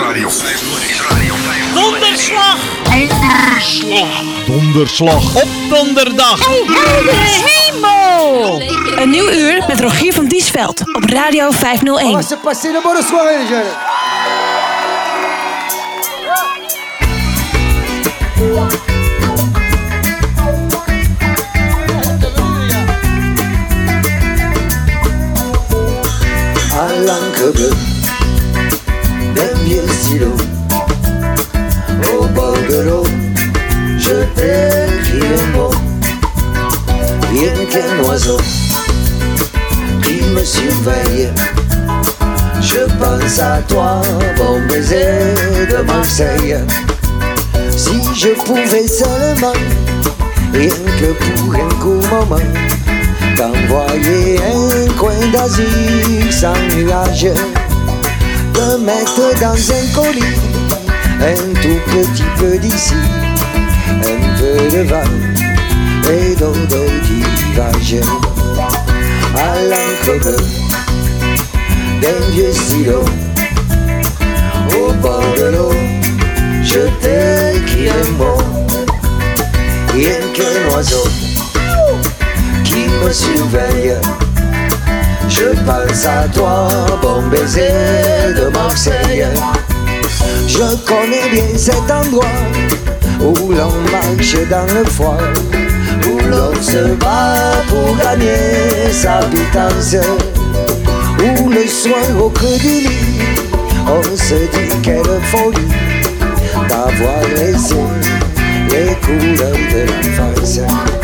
Radio 501. Is Radio 501. Donderslag! Donderslag! Donderslag op donderdag! hemel! Een nieuw uur met Rogier van Diesveld op Radio 501. se passer de bonne soirée, les jeunes. à stylo. Au bord de l'eau je t'écris un rien qu'un oiseau qui me surveille je pense à toi bon baiser de Marseille. Si je pouvais seulement rien que pour un court moment t'envoyer un coin d'Asie sans nuage, te mettre dans un colis, un tout petit peu d'ici, un peu de vin et d'eau d'ortivage, à l'encre d'un vieux stylo, au bord de l'eau, je t'écris un mot, rien qu'un oiseau qui me surveille. Je pense à toi, bon baiser de Marseille. Je connais bien cet endroit où l'on marche dans le froid, où l'on se bat pour gagner sa pitance, où le soir au creux du lit, on se dit quelle folie d'avoir laissé les couleurs de l'enfance.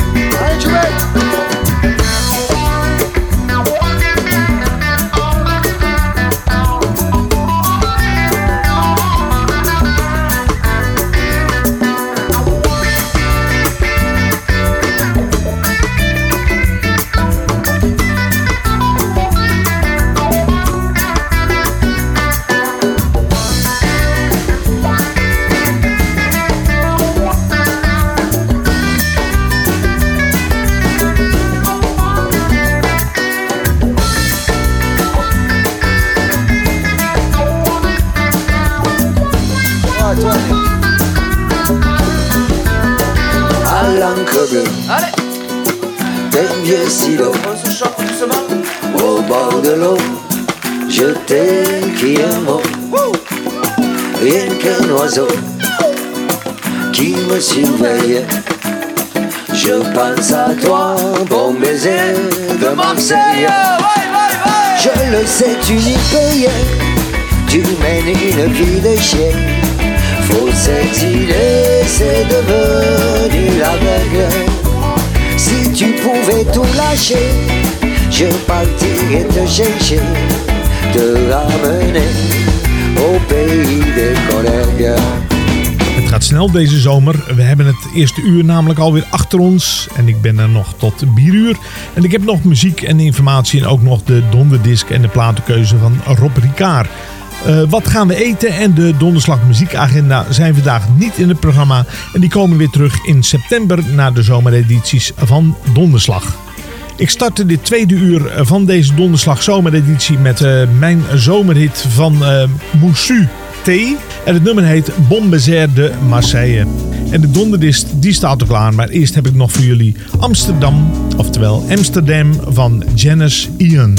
Au bord de l'eau Je t'écris un mot. Rien qu'un oiseau Qui me surveille. Je pense à toi Bon baiser de Marseille. Je le sais tu n'y peux Tu mènes une vie de chien. Faut s'exiler, c'est devenu la règle. Tu pouvais tout lâcher, je partirais te chercher, te ramener au pays des. Het gaat snel deze zomer. We hebben het eerste uur namelijk alweer achter ons. En ik ben er nog tot bieruur. En ik heb nog muziek en informatie. En ook nog de donderdisc en de platenkeuze van Rob Ricard. Eh, wat gaan we eten? En de donderslag muziekagenda zijn vandaag niet in het programma. En die komen weer terug in september na de zomeredities van Donderslag. Ik startte dit tweede uur van deze Donderslag zomereditie met eh, mijn zomerhit van uh, Moussu T. En het nummer heet Bombezer de Marseille. En de donderdist die staat er klaar. Maar eerst heb ik nog voor jullie Amsterdam, oftewel Amsterdam van Janice Ian.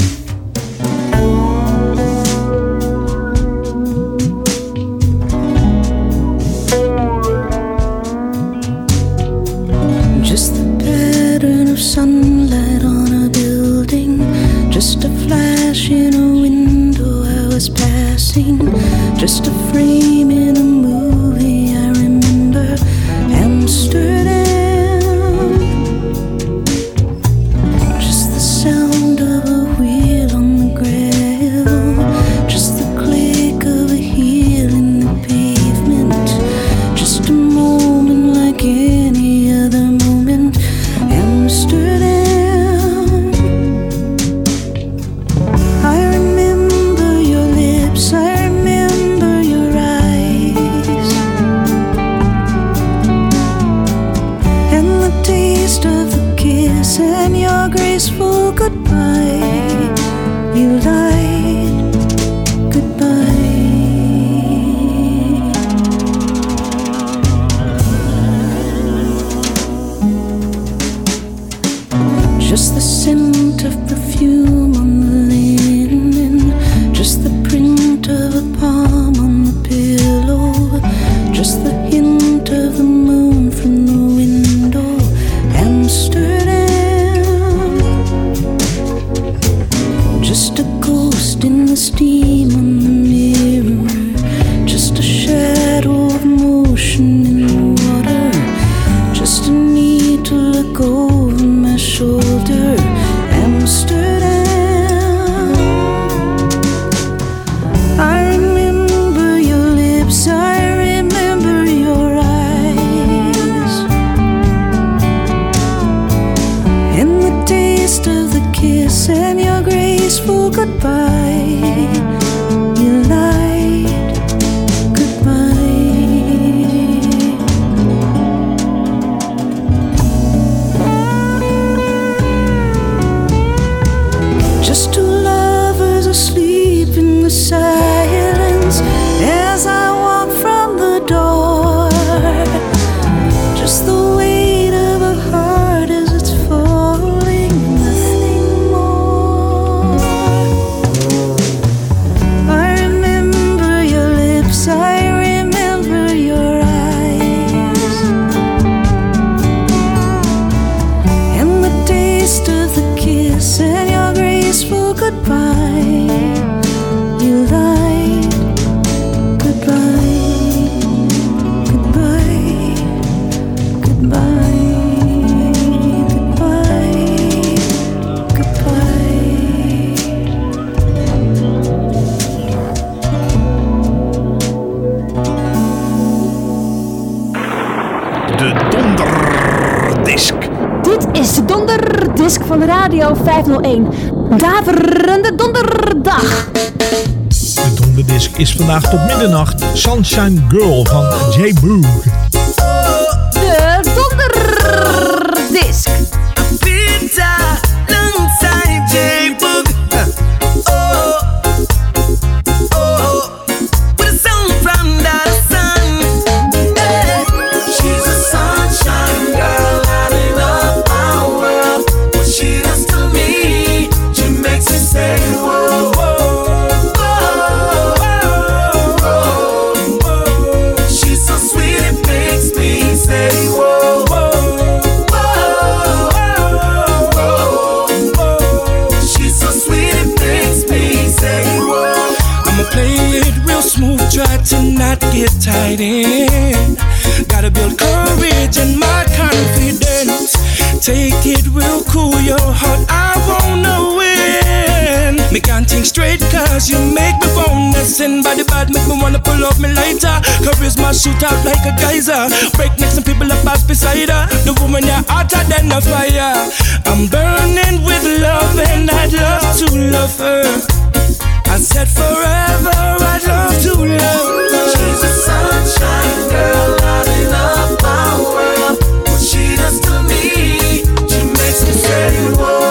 tot middernacht Sunshine Girl van J. Boog. Cause you make me phone that sin by the bad Make me wanna pull off my lighter. Charisma shoot out like a geyser. Break next and people up pass beside her. The woman you're hotter than a fire. I'm burning with love and I'd love to love her. I said forever I'd love to love her. She's a sunshine girl lighting up world. What she does to me She makes me say whoa.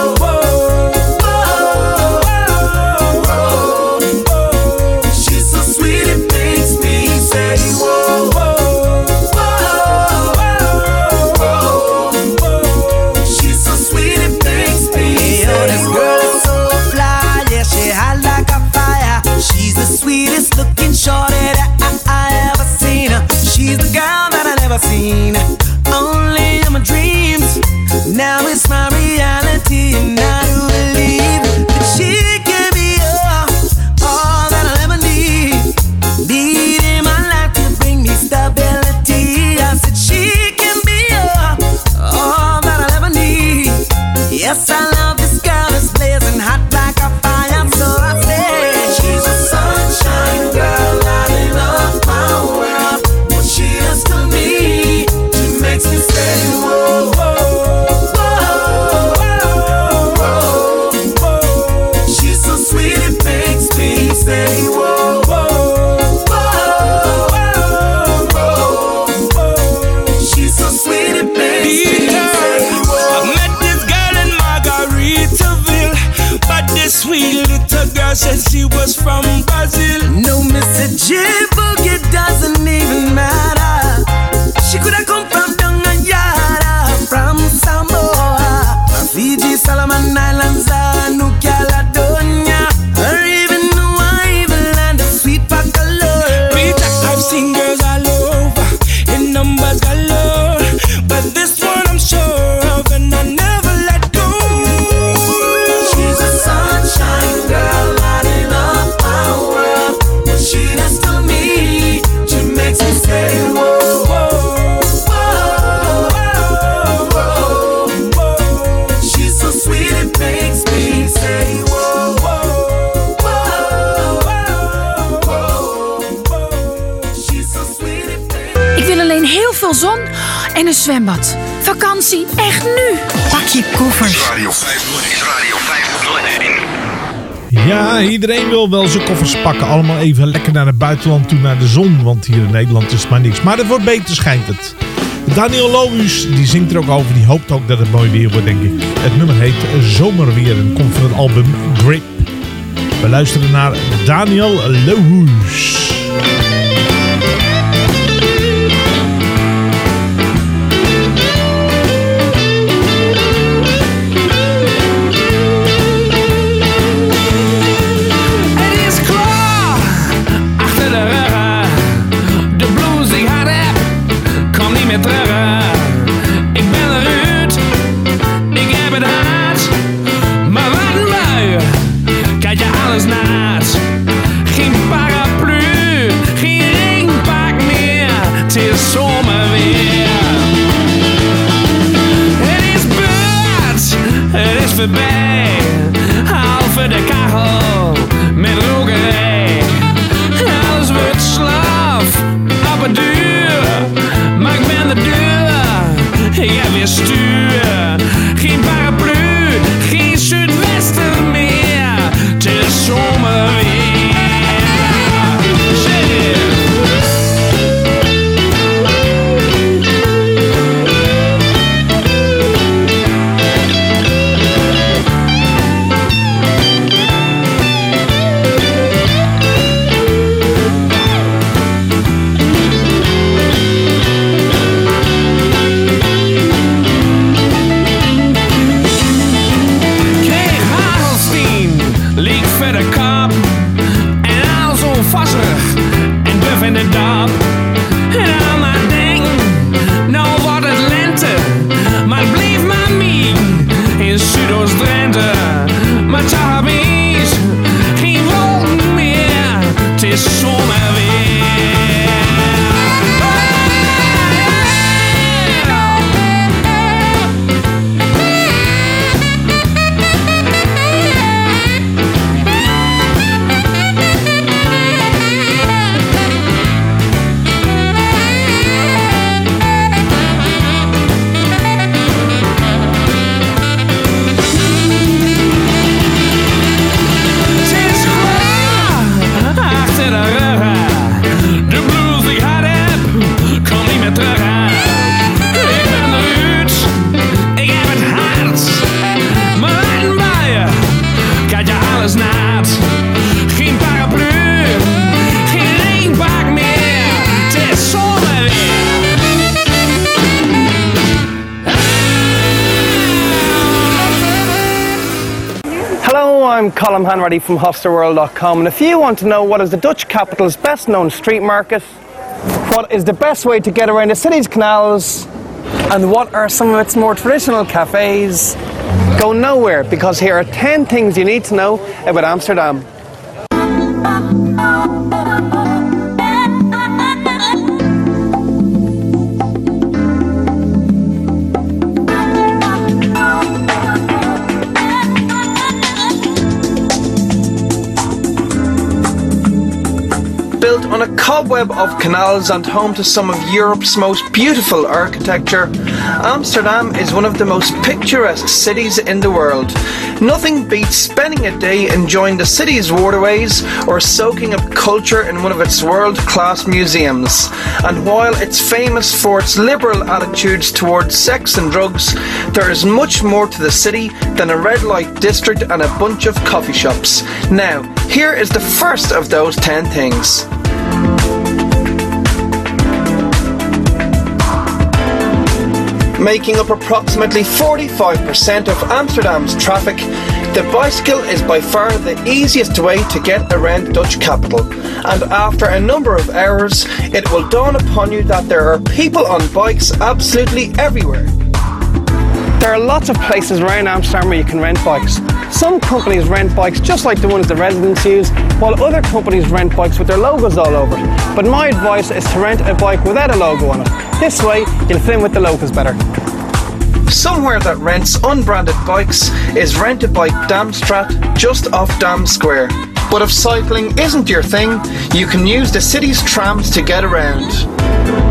zwembad. Vakantie, echt nu! Pak je koffers. Radio 501. Ja, iedereen wil wel zijn koffers pakken. Allemaal even lekker naar het buitenland toe, naar de zon. Want hier in Nederland is het maar niks. Maar er wordt beter, schijnt het. Daniel Lohuus, die zingt er ook over. Die hoopt ook dat het mooi weer wordt, denk ik. Het nummer heet Zomerweer en komt van het album Grip. We luisteren naar Daniel Lohues. I'm Hanratty from Hofsterworld.com, and if you want to know what is the Dutch capital's best known street market, what is the best way to get around the city's canals, and what are some of its more traditional cafes, go nowhere because here are 10 things you need to know about Amsterdam. Cobweb of canals and home to some of Europe's most beautiful architecture, Amsterdam is one of the most picturesque cities in the world. Nothing beats spending a day enjoying the city's waterways or soaking up culture in one of its world class museums. And while it's famous for its liberal attitudes towards sex and drugs, there is much more to the city than a red light district and a bunch of coffee shops. Now, here is the first of those 10 things. Making up approximately 45% of Amsterdam's traffic, the bicycle is by far the easiest way to get around Dutch capital. And after a number of hours, it will dawn upon you that there are people on bikes absolutely everywhere. There are lots of places around Amsterdam where you can rent bikes. Some companies rent bikes just like the ones the residents use, while other companies rent bikes with their logos all over. But my advice is to rent a bike without a logo on it. This way, you'll fit in with the locals better. Somewhere that rents unbranded bikes is rented by Damstrat just off Dam Square. But if cycling isn't your thing, you can use the city's trams to get around.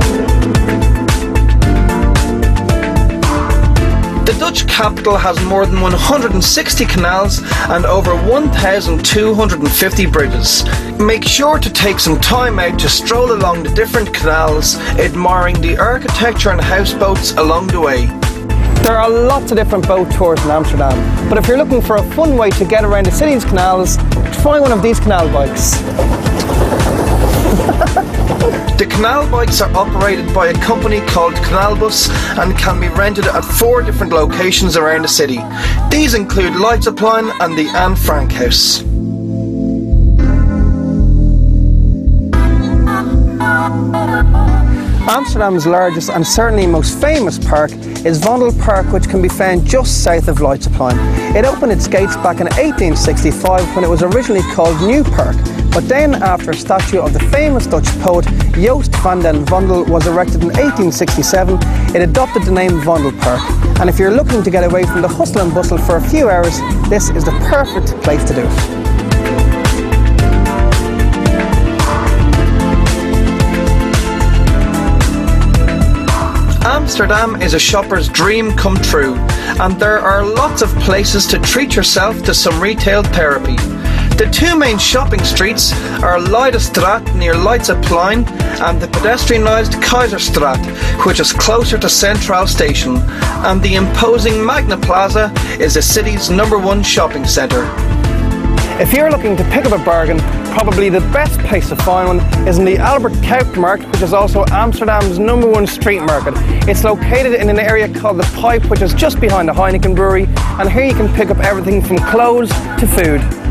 Dutch capital has more than 160 canals and over 1,250 bridges. Make sure to take some time out to stroll along the different canals, admiring the architecture and houseboats along the way. There are lots of different boat tours in Amsterdam, but if you're looking for a fun way to get around the city's canals, try one of these canal bikes. (laughs) The canal bikes are operated by a company called Canalbus and can be rented at four different locations around the city. These include Leidseplein and the Anne Frank House. Amsterdam's largest and certainly most famous park is Vondel Park, which can be found just south of Leidseplein. It opened its gates back in 1865 when it was originally called New Park, but then after a statue of the famous Dutch poet Joost van den Vondel was erected in 1867, it adopted the name Vondel Park. And if you're looking to get away from the hustle and bustle for a few hours, this is the perfect place to do it. Amsterdam is a shopper's dream come true, and there are lots of places to treat yourself to some retail therapy. The two main shopping streets are Leidenstraat near Leidseplein and the pedestrianised Kaiserstraat, which is closer to Central Station, and the imposing Magna Plaza is the city's number one shopping centre. If you're looking to pick up a bargain, probably the best place to find one is in the Albert Kuipmarkt, which is also Amsterdam's number one street market. It's located in an area called the Pipe, which is just behind the Heineken Brewery, and here you can pick up everything from clothes to food.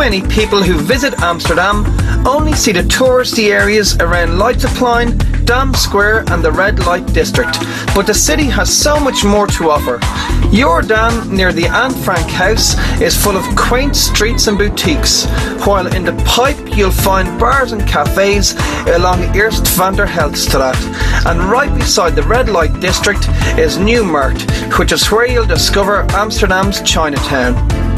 Many people who visit Amsterdam only see the touristy areas around Leidseplein, Dam Square and the Red Light District, but the city has so much more to offer. Jordaan, near the Anne Frank House, is full of quaint streets and boutiques, while in the Pipe you'll find bars and cafes along Eerst van der Heltstraat. And right beside the Red Light District is Newmarkt, which is where you'll discover Amsterdam's Chinatown.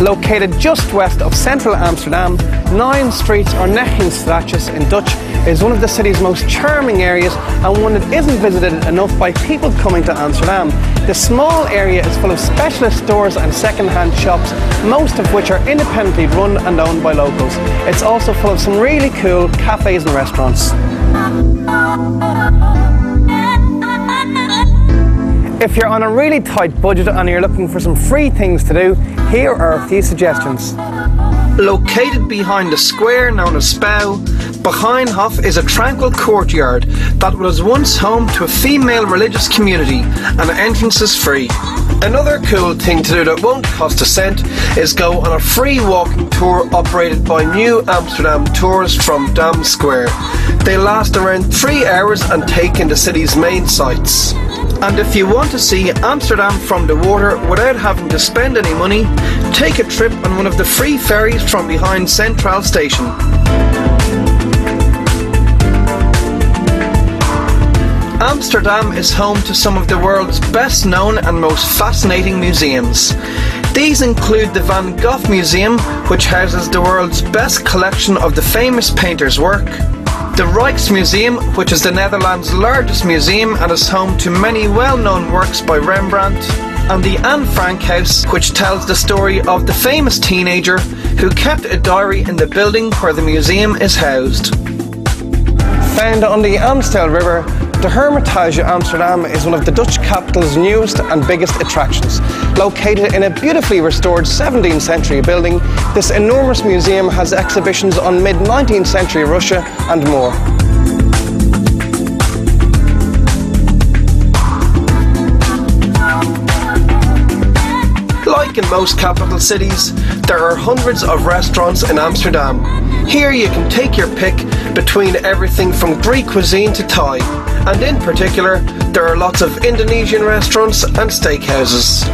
Located just west of central Amsterdam, Nine Streets or Nechenstraatjes in Dutch is one of the city's most charming areas and one that isn't visited enough by people coming to Amsterdam. The small area is full of specialist stores and second-hand shops, most of which are independently run and owned by locals. It's also full of some really cool cafes and restaurants. If you're on a really tight budget and you're looking for some free things to do, here are a few suggestions. Located behind the square known as Spouw, Beheinhof is a tranquil courtyard that was once home to a female religious community and entrance is free. Another cool thing to do that won't cost a cent is go on a free walking tour operated by New Amsterdam Tours from Dam Square. They last around three hours and take in the city's main sights. And if you want to see Amsterdam from the water without having to spend any money, take a trip on one of the free ferries from behind Central Station. Amsterdam is home to some of the world's best known and most fascinating museums. These include the Van Gogh Museum, which houses the world's best collection of the famous painter's work, the Rijksmuseum, which is the Netherlands' largest museum and is home to many well known works by Rembrandt, and the Anne Frank House, which tells the story of the famous teenager who kept a diary in the building where the museum is housed. Found on the Amstel River, the Hermitage Amsterdam is one of the Dutch capital's newest and biggest attractions. Located in a beautifully restored 17th century building, this enormous museum has exhibitions on mid 19th century Russia and more. Like in most capital cities, there are hundreds of restaurants in Amsterdam. Here you can take your pick between everything from Greek cuisine to Thai, and in particular, there are lots of Indonesian restaurants and steakhouses.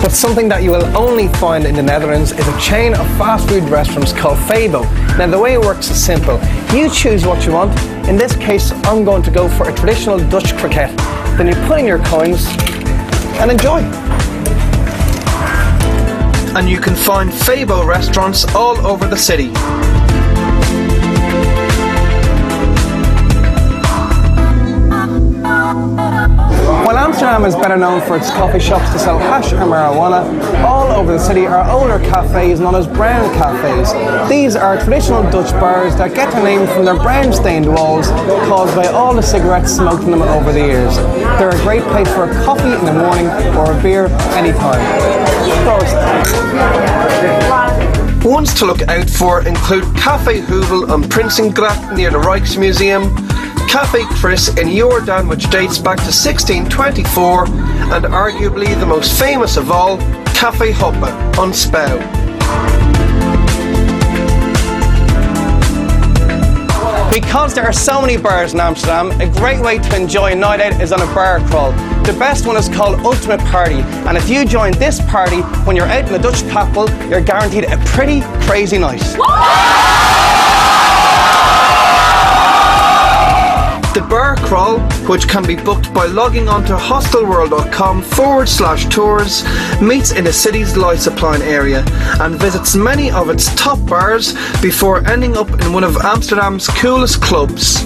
But something that you will only find in the Netherlands is a chain of fast food restaurants called Fabo. Now, the way it works is simple. You choose what you want. In this case, I'm going to go for a traditional Dutch croquette. Then you put in your coins and enjoy. And you can find Fabo restaurants all over the city. Amsterdam is better known for its coffee shops to sell hash and marijuana, all over the city are older cafes known as brown cafes. These are traditional Dutch bars that get their name from their brown stained walls caused by all the cigarettes smoked in them over the years. They're a great place for a coffee in the morning or a beer anytime. Ones to look out for include Café Heuvel on Prinsengracht near the Rijksmuseum, Café Chris in Jordan, which dates back to 1624, and arguably the most famous of all, Café Hoppe on Spouw. Because there are so many bars in Amsterdam, a great way to enjoy a night out is on a bar crawl. The best one is called Ultimate Party, and if you join this party when you're out in the Dutch capital, you're guaranteed a pretty crazy night. Crawl, which can be booked by logging onto hostelworld.com forward slash tours, meets in the city's Leidseplein area and visits many of its top bars before ending up in one of Amsterdam's coolest clubs.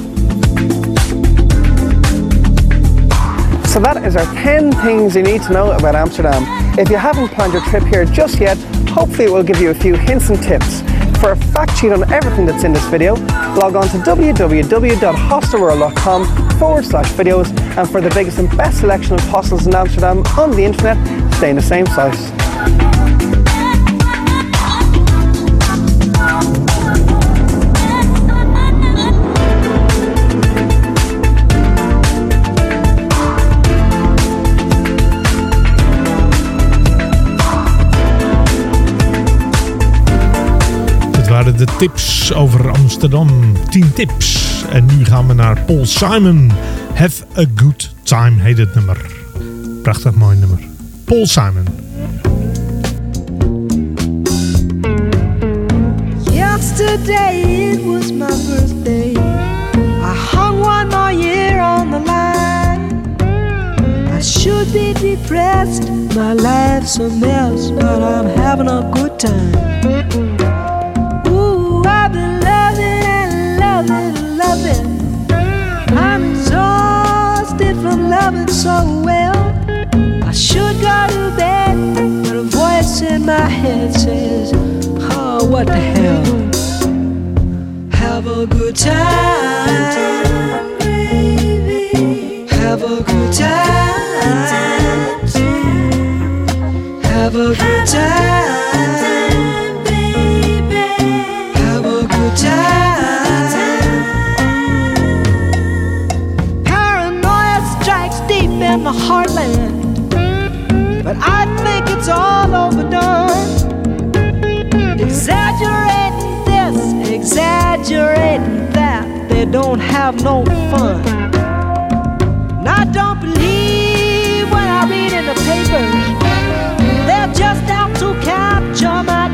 So that is our 10 things you need to know about Amsterdam. If you haven't planned your trip here just yet, hopefully it will give you a few hints and tips. For a fact sheet on everything that's in this video, log on to www.hostelworld.com forward slash videos and for the biggest and best selection of hostels in Amsterdam on the internet, stay in the same site. tips over Amsterdam. 10 tips. En nu gaan we naar Paul Simon. Have a good time heet het nummer. Prachtig mooi nummer. Paul Simon. Yesterday it was my birthday. I hung one more year on the line. I should be depressed, my life's a mess, but I'm having a good time. Loving so well. I should go to bed, but a voice in my head says, Oh, what the hell? Have a good time, baby. Have a good time. Have a good time, heartland, but I think it's all overdone. Exaggerating this, exaggerating that, they don't have no fun. And I don't believe when I read in the papers, they're just out to capture my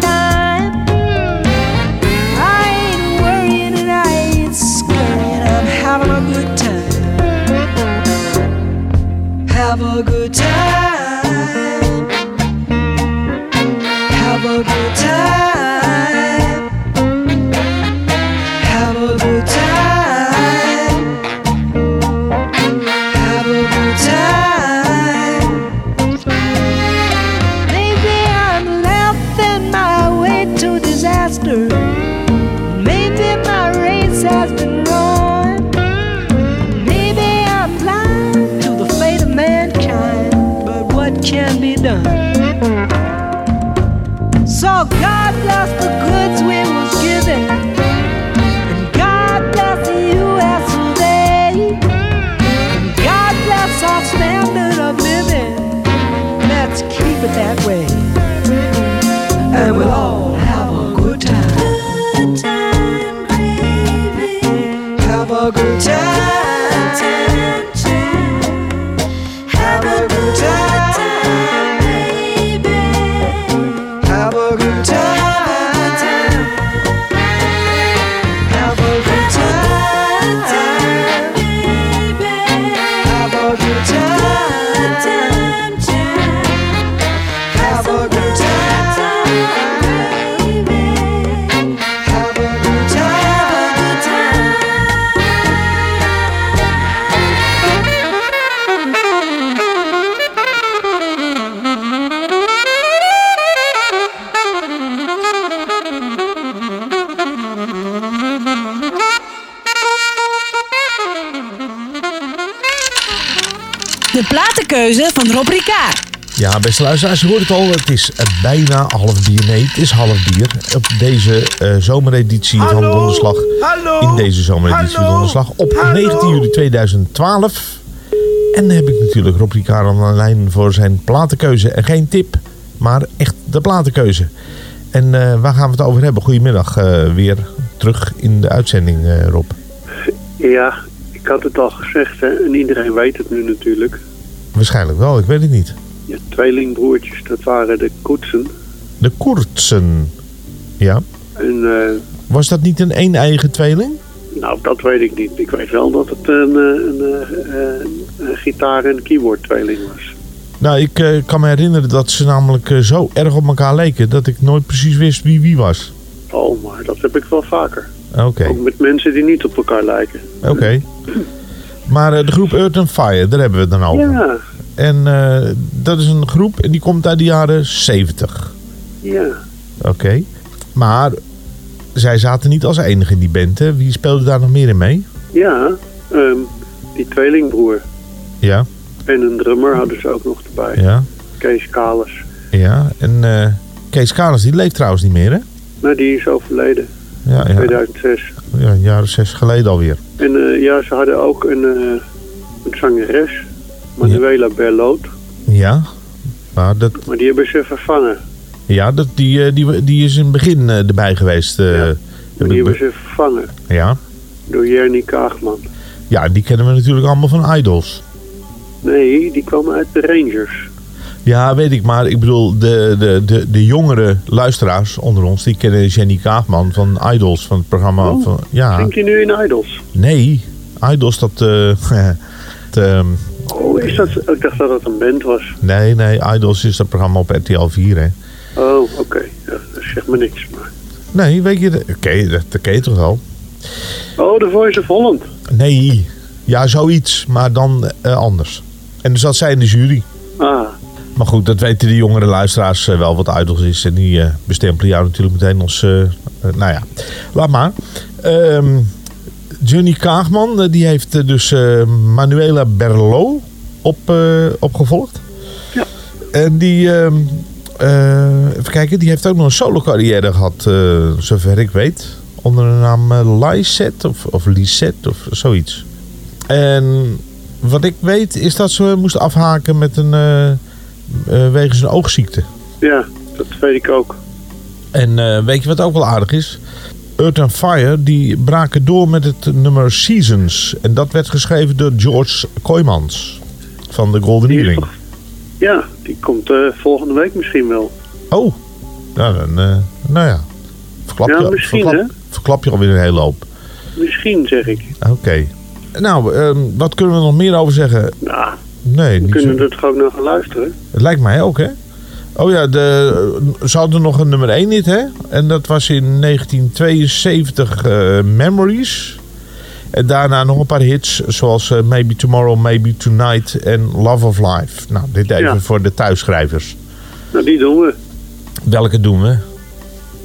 Have a good time. De platenkeuze van Rob Ricard. Ja, beste luisteraars, je hoort het al. Het is bijna half bier. Nee, het is half bier. Op deze eh, zomereditie van Donderslag. In deze zomereditie van Donderslag. Op 19 juli 2012. En dan heb ik natuurlijk Rob Ricard aan de lijn voor zijn platenkeuze. En geen tip, maar echt de platenkeuze. En eh, waar gaan we het over hebben? Goedemiddag, eh, weer terug in de uitzending, eh, Rob. Ja, ik had het al gezegd hè, en iedereen weet het nu natuurlijk. Waarschijnlijk wel, ik weet het niet. Je tweelingbroertjes, dat waren de Koetsen. De Koertsen. Ja. En eh, Was dat niet een een-eigen tweeling? nou, dat weet ik niet. Ik weet wel dat het een, eh, een, eh, een, een gitaar- en keyboard tweeling was. Nou, ik kan me herinneren dat ze namelijk zo erg op elkaar leken... dat ik nooit precies wist wie wie was. Oh, maar dat heb ik wel vaker. Oké, Ook met mensen die niet op elkaar lijken. oké. (clears throat) Maar eh, de groep Earth and Fire, daar hebben we het dan over. Ja, En eh, dat is een groep en die komt uit de jaren 70. ja. Oké. Maar zij zaten niet als enige in die band, hè? Wie speelde daar nog meer in mee? Ja, ehm, die tweelingbroer. Ja, En een drummer hadden ze ook nog erbij. ja, Kees Kalers. ja. En eh, Kees Kalens, die leeft trouwens niet meer, hè? Nou, die is overleden. Ja, ja. 2006. Ja, een jaar of zes geleden alweer. En eh, ja, ze hadden ook een, eh, een zangeres, Manuela Berloot. Ja, maar, dat, Maar die hebben ze vervangen. ja dat, die, eh, die, die is in het begin erbij geweest. En die hebben ze vervangen Ja. door Jerny Kaagman. Ja, die kennen we natuurlijk allemaal van Idols. Nee, die kwamen uit de Rangers. Ja, weet ik, maar ik bedoel, de, de, de, de jongere luisteraars onder ons, die kennen Jenny Kaagman van Idols, van het programma. Oh, van, ja, Zingt hij nu in Idols? nee, Idols, dat... eh, (laughs) ehm, Oh, is dat... Ik dacht dat dat een band was. nee, nee, Idols is dat programma op RTL 4, hè. Oh, oké. Ja, dat zegt me niks. Maar... Nee, weet je, de- oké, dat, dat ken je toch wel? Oh, The Voice of Holland. Nee, ja, zoiets, maar dan eh, anders. En dus zat zij in de jury. Ah, Maar goed, dat weten de jongere luisteraars eh, wel wat Idols is. En die eh, bestempelen jou natuurlijk meteen als... eh, nou ja, laat maar. Ehm Johnny Kaagman, die heeft dus Manuela Berlo op, opgevolgd. Ja. En die... ehm, eh, even kijken, die heeft ook nog een solo carrière gehad, eh, zover ik weet. Onder de naam uh, Lisette of, of Lisette of zoiets. En wat ik weet is dat ze moest afhaken met een, wegens een oogziekte. ja, dat weet ik ook. En eh, weet je wat ook wel aardig is? Earth and Fire die braken door met het nummer Seasons. En dat werd geschreven door George Kooijmans van de Golden Earring. Ja, die komt eh, volgende week misschien wel. Oh, nou, dan, eh, nou ja. Verklap Ja, je, misschien, verklap, verklap je alweer een hele hoop. Misschien, zeg ik. Oké. Nou, ehm, wat kunnen we nog meer over zeggen? Nou, nee, we kunnen zo. er toch ook naar gaan luisteren? Het lijkt mij ook, hè? Oh ja, de, ze hadden nog een nummer 1 hit, hè? En dat was in 1972 eh, Memories. En daarna nog een paar hits, zoals eh, Maybe Tomorrow, Maybe Tonight en Love of Life. Nou, dit even Ja. voor de thuisschrijvers. Nou, die doen we. Welke doen we?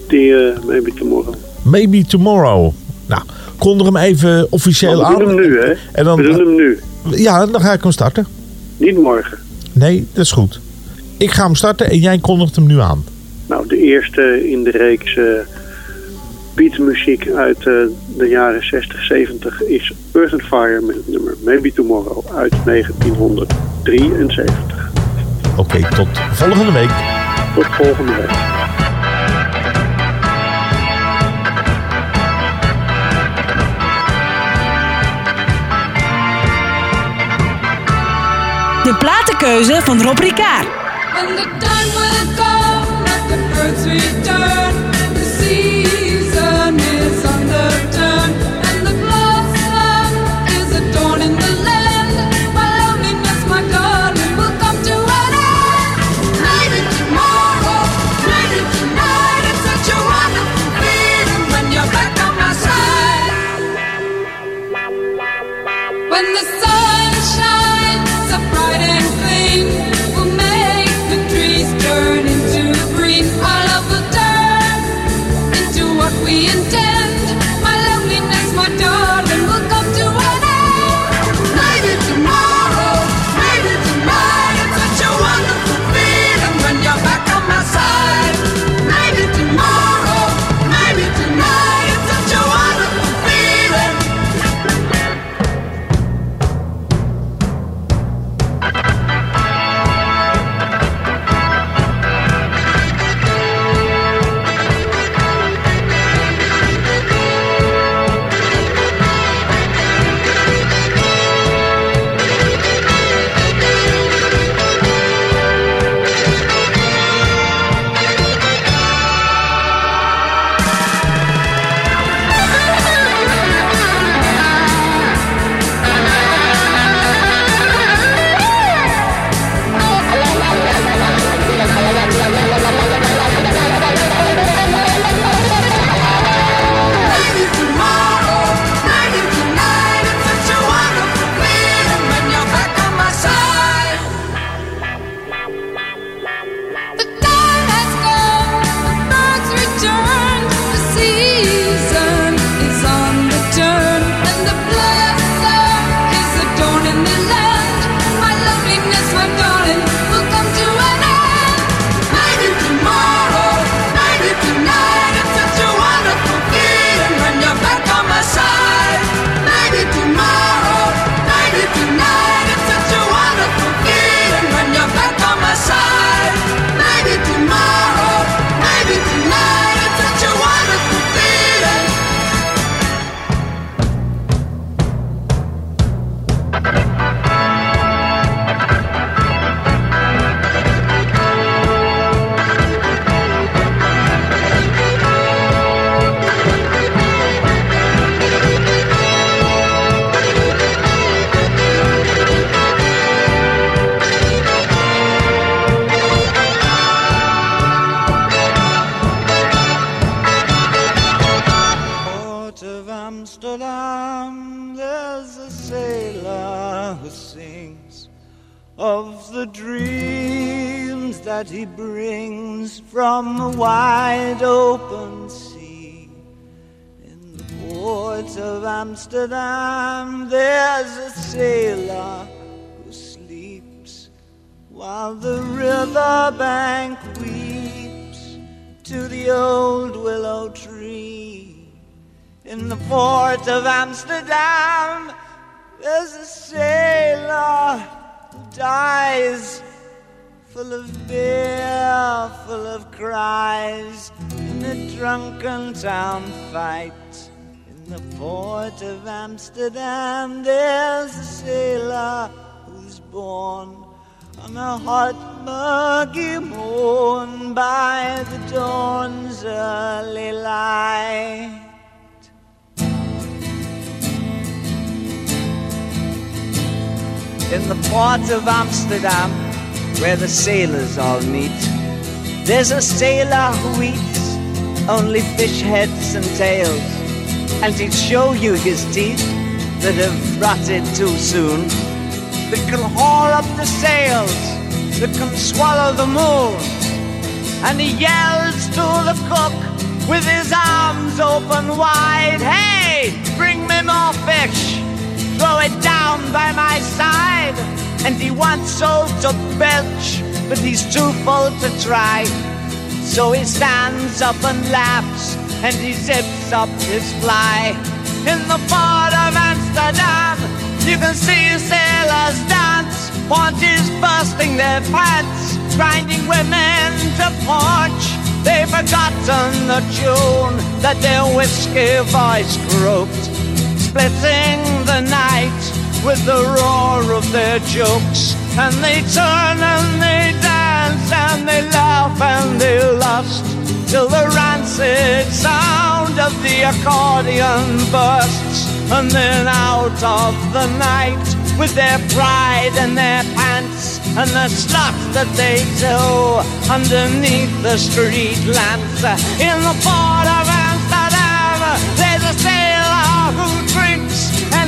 Die eh maybe tomorrow. Maybe Tomorrow. Nou, kondig hem even officieel Maar we aan. doen hem nu, hè? En dan, we doen hem nu. Ja, dan ga ik hem starten. Niet morgen. Nee, dat is goed. Ik ga hem starten en jij kondigt hem nu aan. Nou, de eerste in de reeks eh beatmuziek uit eh, de jaren 60, 70 is Earth and Fire met het nummer Maybe Tomorrow uit 1973. Oké, tot volgende week. Tot volgende week. De platenkeuze van Rob Ricard. Wide open sea. In the port of Amsterdam, there's a sailor who sleeps while the riverbank weeps to the old willow tree. In the port of Amsterdam, there's a sailor who dies full of beer, full of cries in a drunken town fight. In the port of Amsterdam, there's a sailor who's born on a hot, muggy morn by the dawn's early light. In the port of Amsterdam, where the sailors all meet, there's a sailor who eats only fish heads and tails, and he'd show you his teeth that have rotted too soon, that can haul up the sails, that can swallow the moon, and he yells to the cook with his arms open wide, Hey, bring me more fish! throw it down by my side. And he wants so to belch, but he's too full to try. So he stands up and laughs, and he zips up his fly. In the port of Amsterdam, you can see sailors dance, parties busting their pants, grinding women to punch. They've forgotten the tune that their whiskey voice croaked splitting the night with the roar of their jokes. And they turn and they dance and they laugh and they lust till the rancid sound of the accordion bursts. And then out of the night with their pride and their pants and the sluts that they do underneath the street lamps in the port of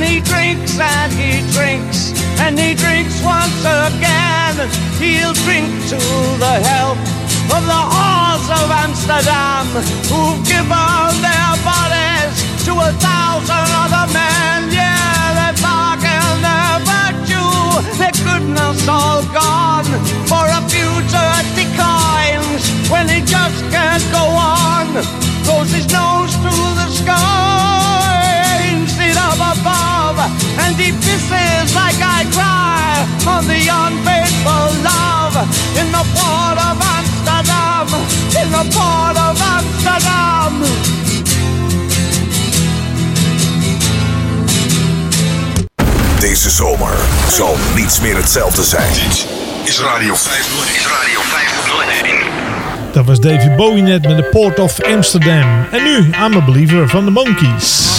he drinks and he drinks and he drinks once again. He'll drink to the health of the whores of Amsterdam who've given their bodies to a thousand other men. Yeah, they bargain their virtue, their goodness all gone for a few dirty coins when he just can't go on. Goes his nose to the sky instead of above, he pisses like I cry on the unfaithful love in the port of Amsterdam, in the port of Amsterdam. Deze zomer zal niets meer hetzelfde zijn. Dit is Radio 501. Is Radio 501. Dat was David Bowie net met de Port of Amsterdam. En nu I'm a Believer van de Monkees.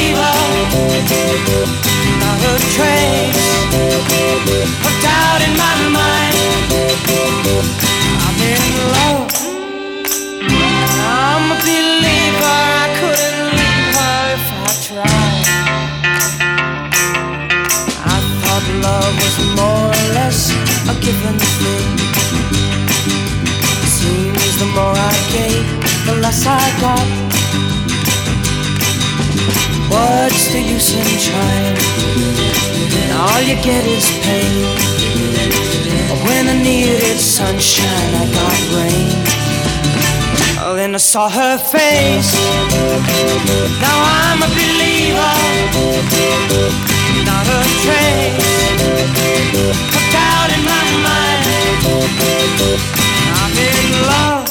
saw her face. Now I'm a believer, not a trace of doubt in my mind. I'm in love.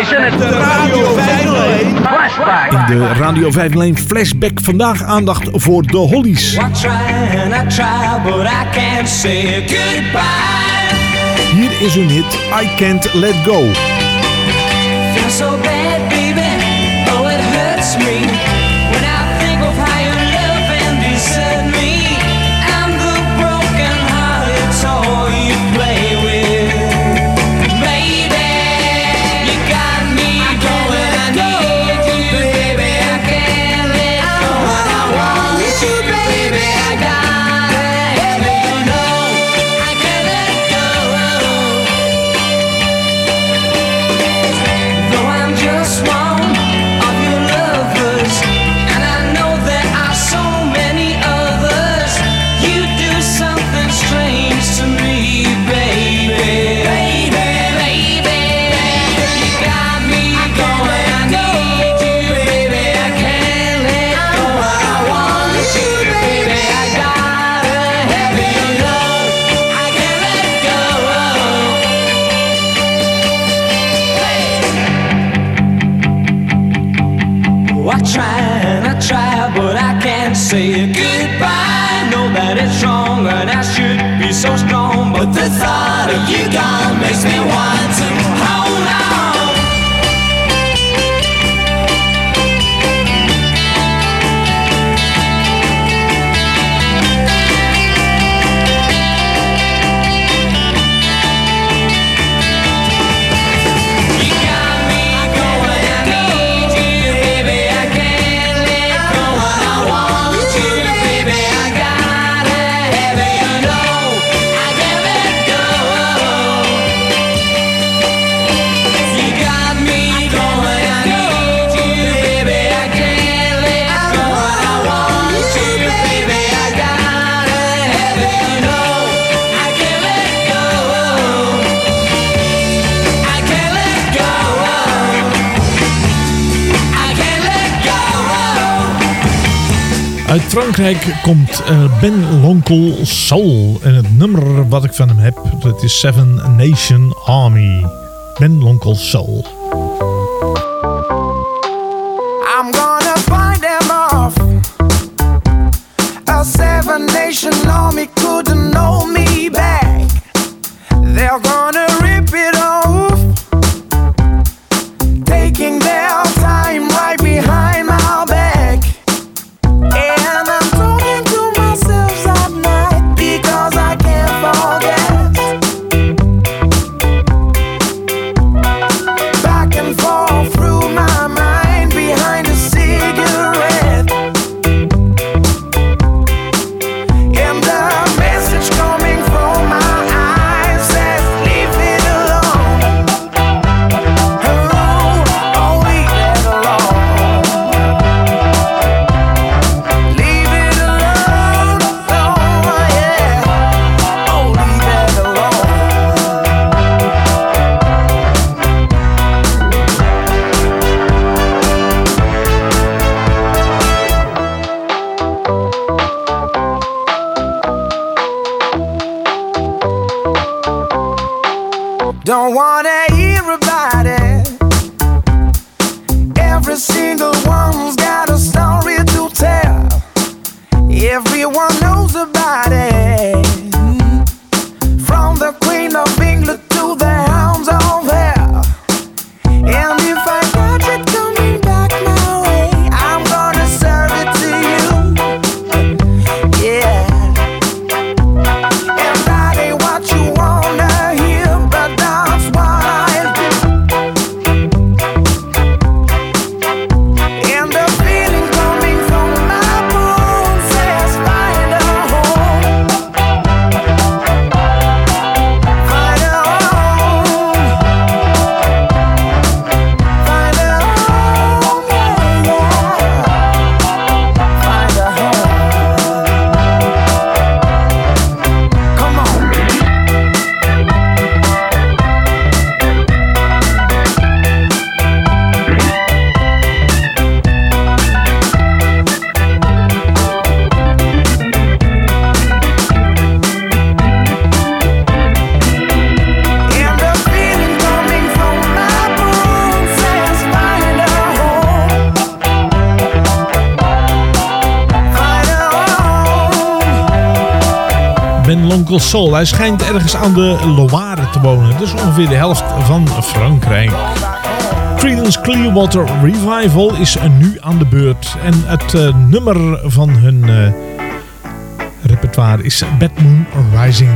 De in Radio flashback. In de Radio 501 flashback vandaag aandacht voor de Hollies. Hier is hun hit I Can't Let Go. Frankrijk komt eh, Ben Lonkel Soul. En het nummer wat ik van hem heb, dat is Seven Nation Army. Ben Lonkel Soul. I'm gonna find them off. Seven Nation Army Hij schijnt ergens aan de Loire te wonen. Dus ongeveer de helft van Frankrijk. Creedence Clearwater Revival is nu aan de beurt. En het eh, nummer van hun eh, repertoire is Bad Moon Rising.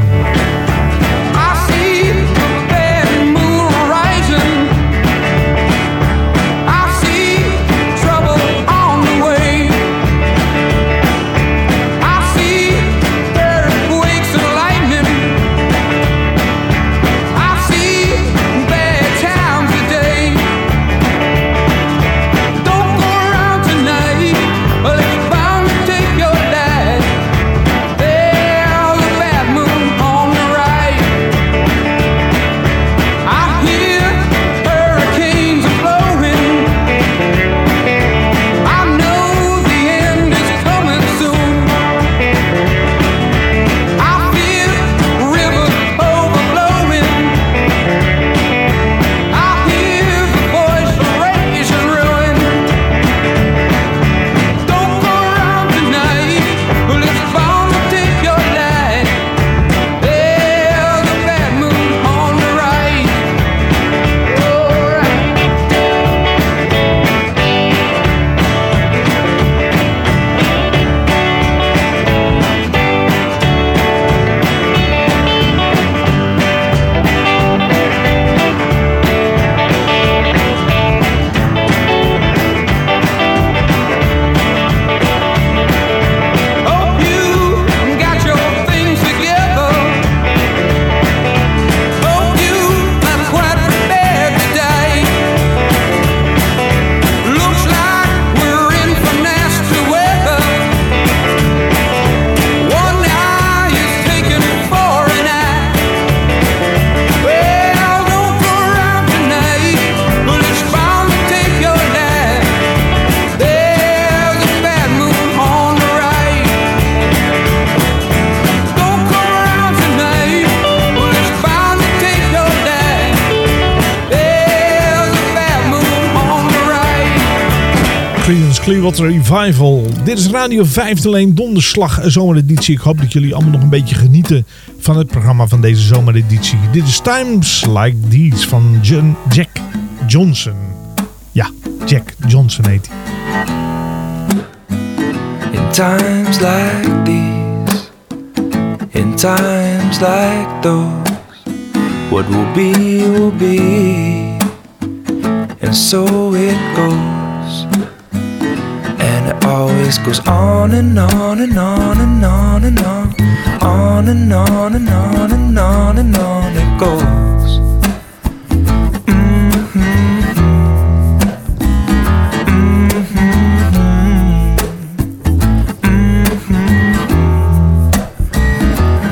Revival. Dit is Radio 501 Donderslag zomereditie. Ik hoop dat jullie allemaal nog een beetje genieten van het programma van deze zomereditie. Dit is Times Like These van John, Jack Johnson. Ja, Jack Johnson heet hij. In times like these, in times like those, what will be, will be, and so it goes. And always goes on and on and on and on and on, on and on and on and on and on it goes.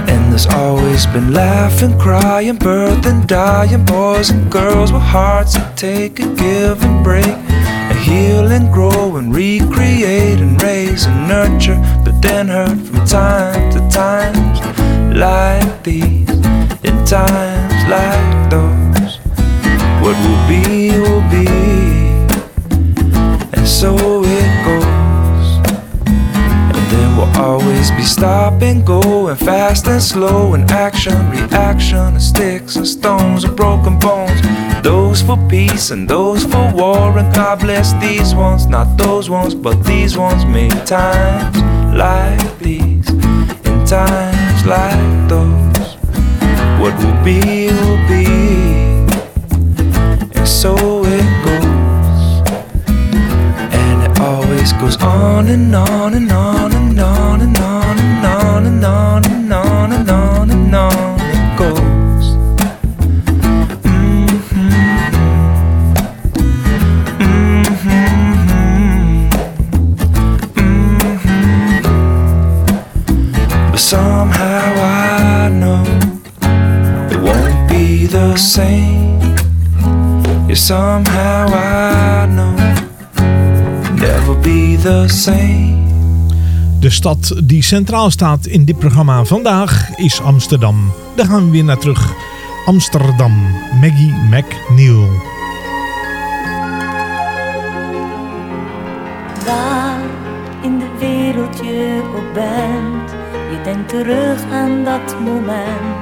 And there's always been laughing, crying, birthing, dying boys and girls with hearts that take a give and break, and heal and grow and recreate and raise and nurture, but then hurt from time to times like these, in times like those. What will be, will be, and so it goes. And there will always be stop and go, and fast and slow, and action, reaction, and sticks and stones and broken bones. Those for peace and those for war, and God bless these ones, not those ones, but these ones made times like these, in times like those. What will be, will be, and so it goes. And it always goes on and on and on and on and on and on and on and on and on and on it goes. The same. Yeah, somehow I know never be the same. De stad die centraal staat in dit programma vandaag is Amsterdam. Daar gaan we weer naar terug. Amsterdam, Maggie McNeil. Waar in de wereld je ook bent, je Denk terug aan dat moment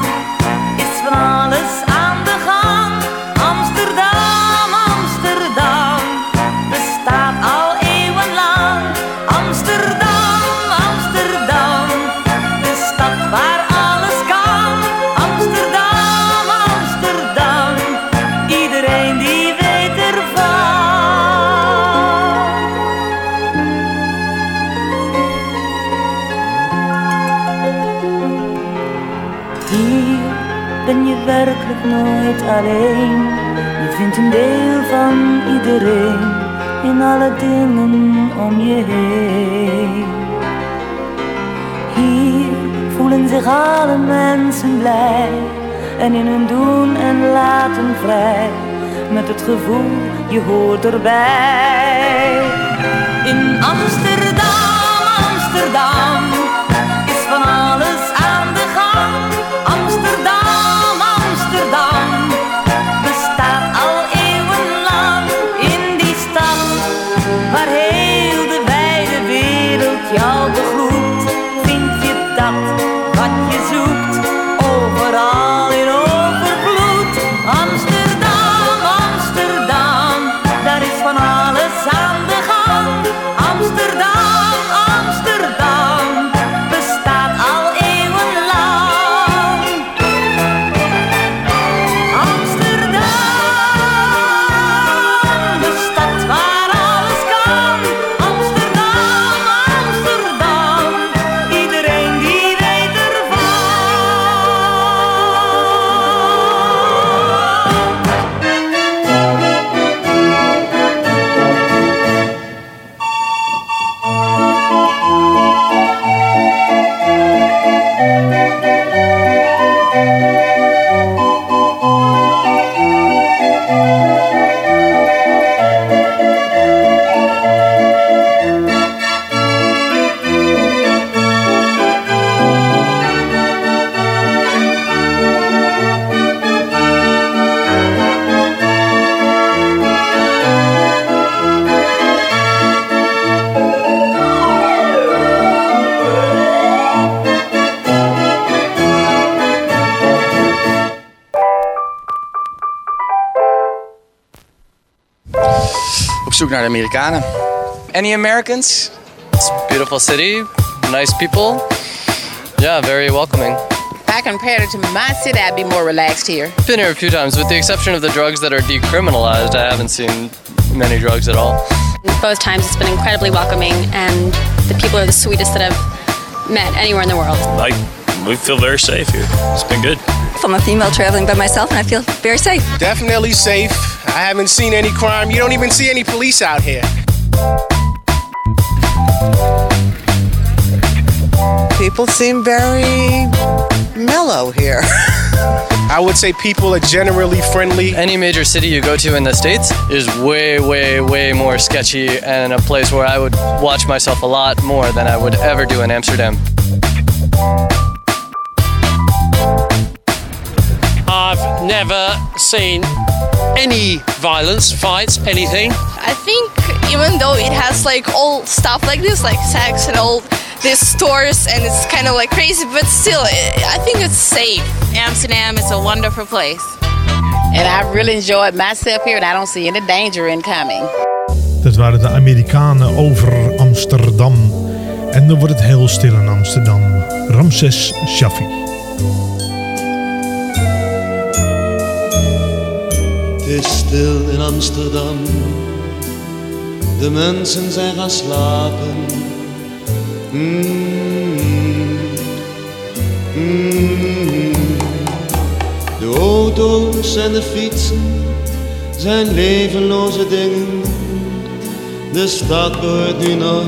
alleen. Je vindt een deel van iedereen in alle dingen om je heen. Hier voelen zich alle mensen blij en in hun doen en laten vrij. Met het gevoel, je hoort erbij. In Amsterdam, Amsterdam naar de Amerikanen. Any Americans? It's a beautiful city, nice people. Yeah, very welcoming. If I compared it to my city, I'd be more relaxed here. Been here a few times, with the exception of the drugs that are decriminalized. I haven't seen many drugs at all. Both times it's been incredibly welcoming, and the people are the sweetest that I've met anywhere in the world. Like, we feel very safe here. It's been good. I'm a female traveling by myself, and I feel very safe. Definitely safe. I haven't seen any crime. You don't even see any police out here. People seem very mellow here. (laughs) I would say people are generally friendly. Any major city you go to in the States is way, way, way more sketchy and a place where I would watch myself a lot more than I would ever do in Amsterdam. I've never seen any violence, fights, anything. I think even though it has like all stuff like this, like sex and all these stores, and it's kind of like crazy, but still, I I think it's safe. Amsterdam is a wonderful place. And I really enjoyed myself here, and I don't see any danger in coming. Dat waren de Amerikanen over Amsterdam. En dan wordt het heel stil in Amsterdam. Ramses Shaffi. Is stil in Amsterdam, de mensen zijn gaan slapen. Mm, mm. De auto's en de fietsen zijn levenloze dingen. De stad behoort nu nog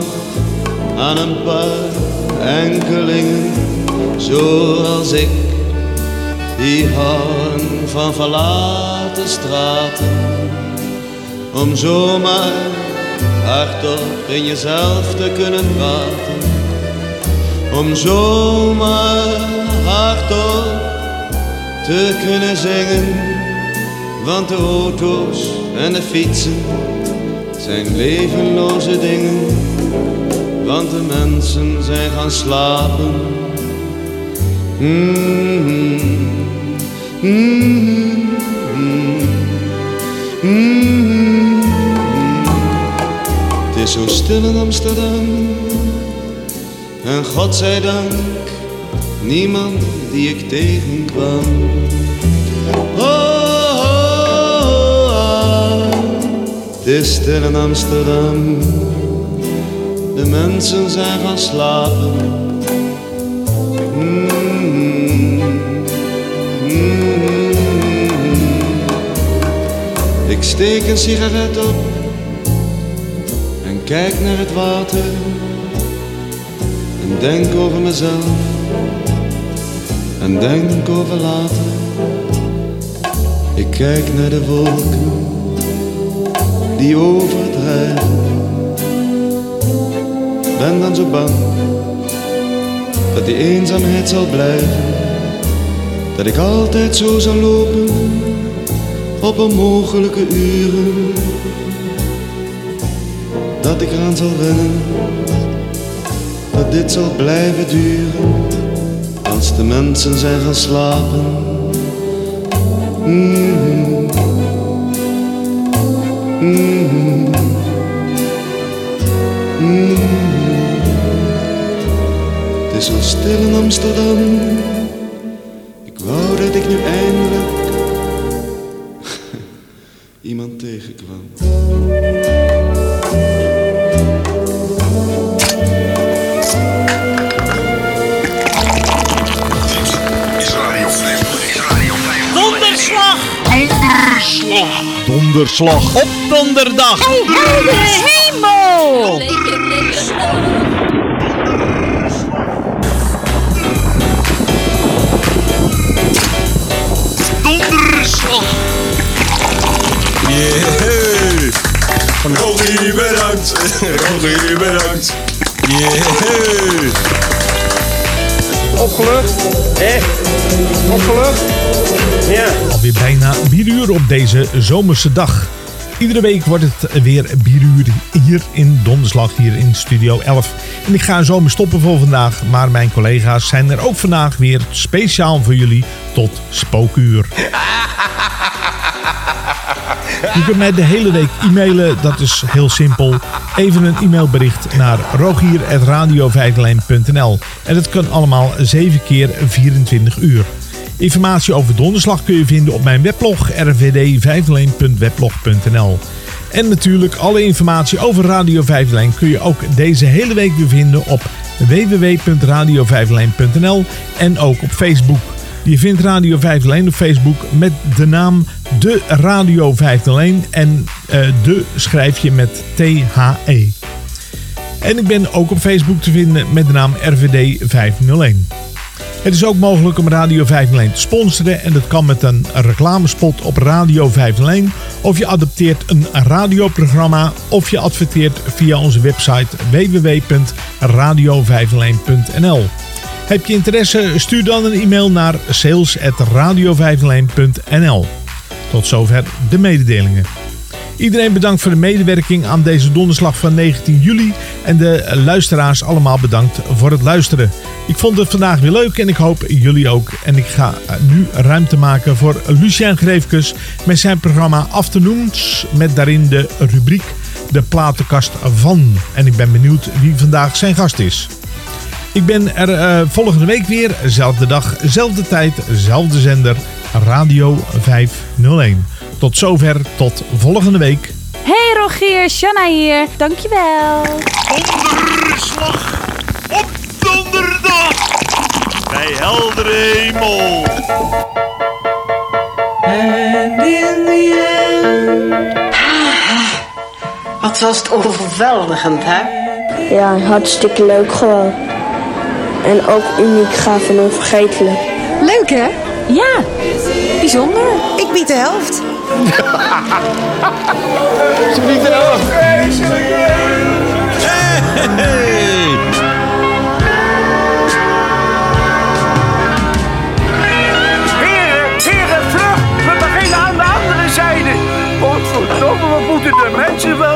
aan een paar enkelingen, zoals ik, die houden van verlaten straten, om zomaar hardop in jezelf te kunnen praten. Om zomaar hardop te kunnen zingen. Want de auto's en de fietsen zijn levenloze dingen. Want de mensen zijn gaan slapen. Mm-hmm. Het is zo stil in Amsterdam. En dank, niemand die ik tegenkwam. Oh, oh, oh, het is stil in Amsterdam. De mensen zijn gaan slapen. Mm, Ik steek een sigaret op en kijk naar het water en denk over mezelf en denk over later. Ik kijk naar de wolken die overdrijven. Ben dan zo bang dat die eenzaamheid zal blijven. Dat ik altijd zo zal lopen op onmogelijke uren. Dat ik eraan zal wennen dat dit zal blijven duren als de mensen zijn gaan slapen. Mm-hmm. Mm-hmm. Mm-hmm. Het is zo stil in Amsterdam. Dat ik nu eindelijk iemand tegenkwam. Is Radio 501. Is Radio 501. Donderslag! Donderslag! Donderslag op donderdag. Heldere hemel! Yeah! Rogie, bedankt! Rogie, bedankt! Yeah! Opgelucht? Echt? Opgelucht? Ja. Alweer bijna 4 uur op deze zomerse dag. Iedere week wordt het weer 4 uur hier in Donderslag, hier in Studio 11. En ik ga zomer stoppen voor vandaag, maar mijn collega's zijn er ook vandaag weer speciaal voor jullie tot spookuur. (laughs) (laughs) Je kunt mij de hele week e-mailen, dat is heel simpel. Even een e-mailbericht naar rogier.radio501.nl En dat kan allemaal 7 keer 24 uur. Informatie over donderslag kun je vinden op mijn weblog rvd501.weblog.nl En natuurlijk alle informatie over Radio 501 kun je ook deze hele week weer vinden op www.radio501.nl en ook op Facebook. Je vindt Radio 501 op Facebook met de naam De Radio 501 en eh, de schrijf je met T-H-E. En ik ben ook op Facebook te vinden met de naam RVD 501. Het is ook mogelijk om Radio 501 te sponsoren en dat kan met een reclamespot op Radio 501 of je adopteert een radioprogramma of je adverteert via onze website www.radio501.nl. Heb je interesse? Stuur dan een e-mail naar sales.radio501.nl. Tot zover de mededelingen. Iedereen bedankt voor de medewerking aan deze donderslag van 19 juli. En de luisteraars allemaal bedankt voor het luisteren. Ik vond het vandaag weer leuk en ik hoop jullie ook. En ik ga nu ruimte maken voor Lucien Greefkes met zijn programma Afternoons. Met daarin de rubriek De Platenkast van. En ik ben benieuwd wie vandaag zijn gast is. Ik ben er eh, volgende week weer. Zelfde dag, zelfde tijd, zelfde zender. Radio 501. Tot zover, tot volgende week. Hey Rogier, Shanna hier. Dankjewel. Donderslag op donderdag bij heldere hemel. And in the end. Wat was het overweldigend, hè? Ja, hartstikke leuk gewoon. En ook uniek, gaaf en onvergetelijk. Leuk hè? Ja, bijzonder. Ik bied de helft. Ze biedt de helft. Hey. Heren, heren, vlug! We beginnen aan de andere zijde. Godverdomme, we moeten de mensen wel...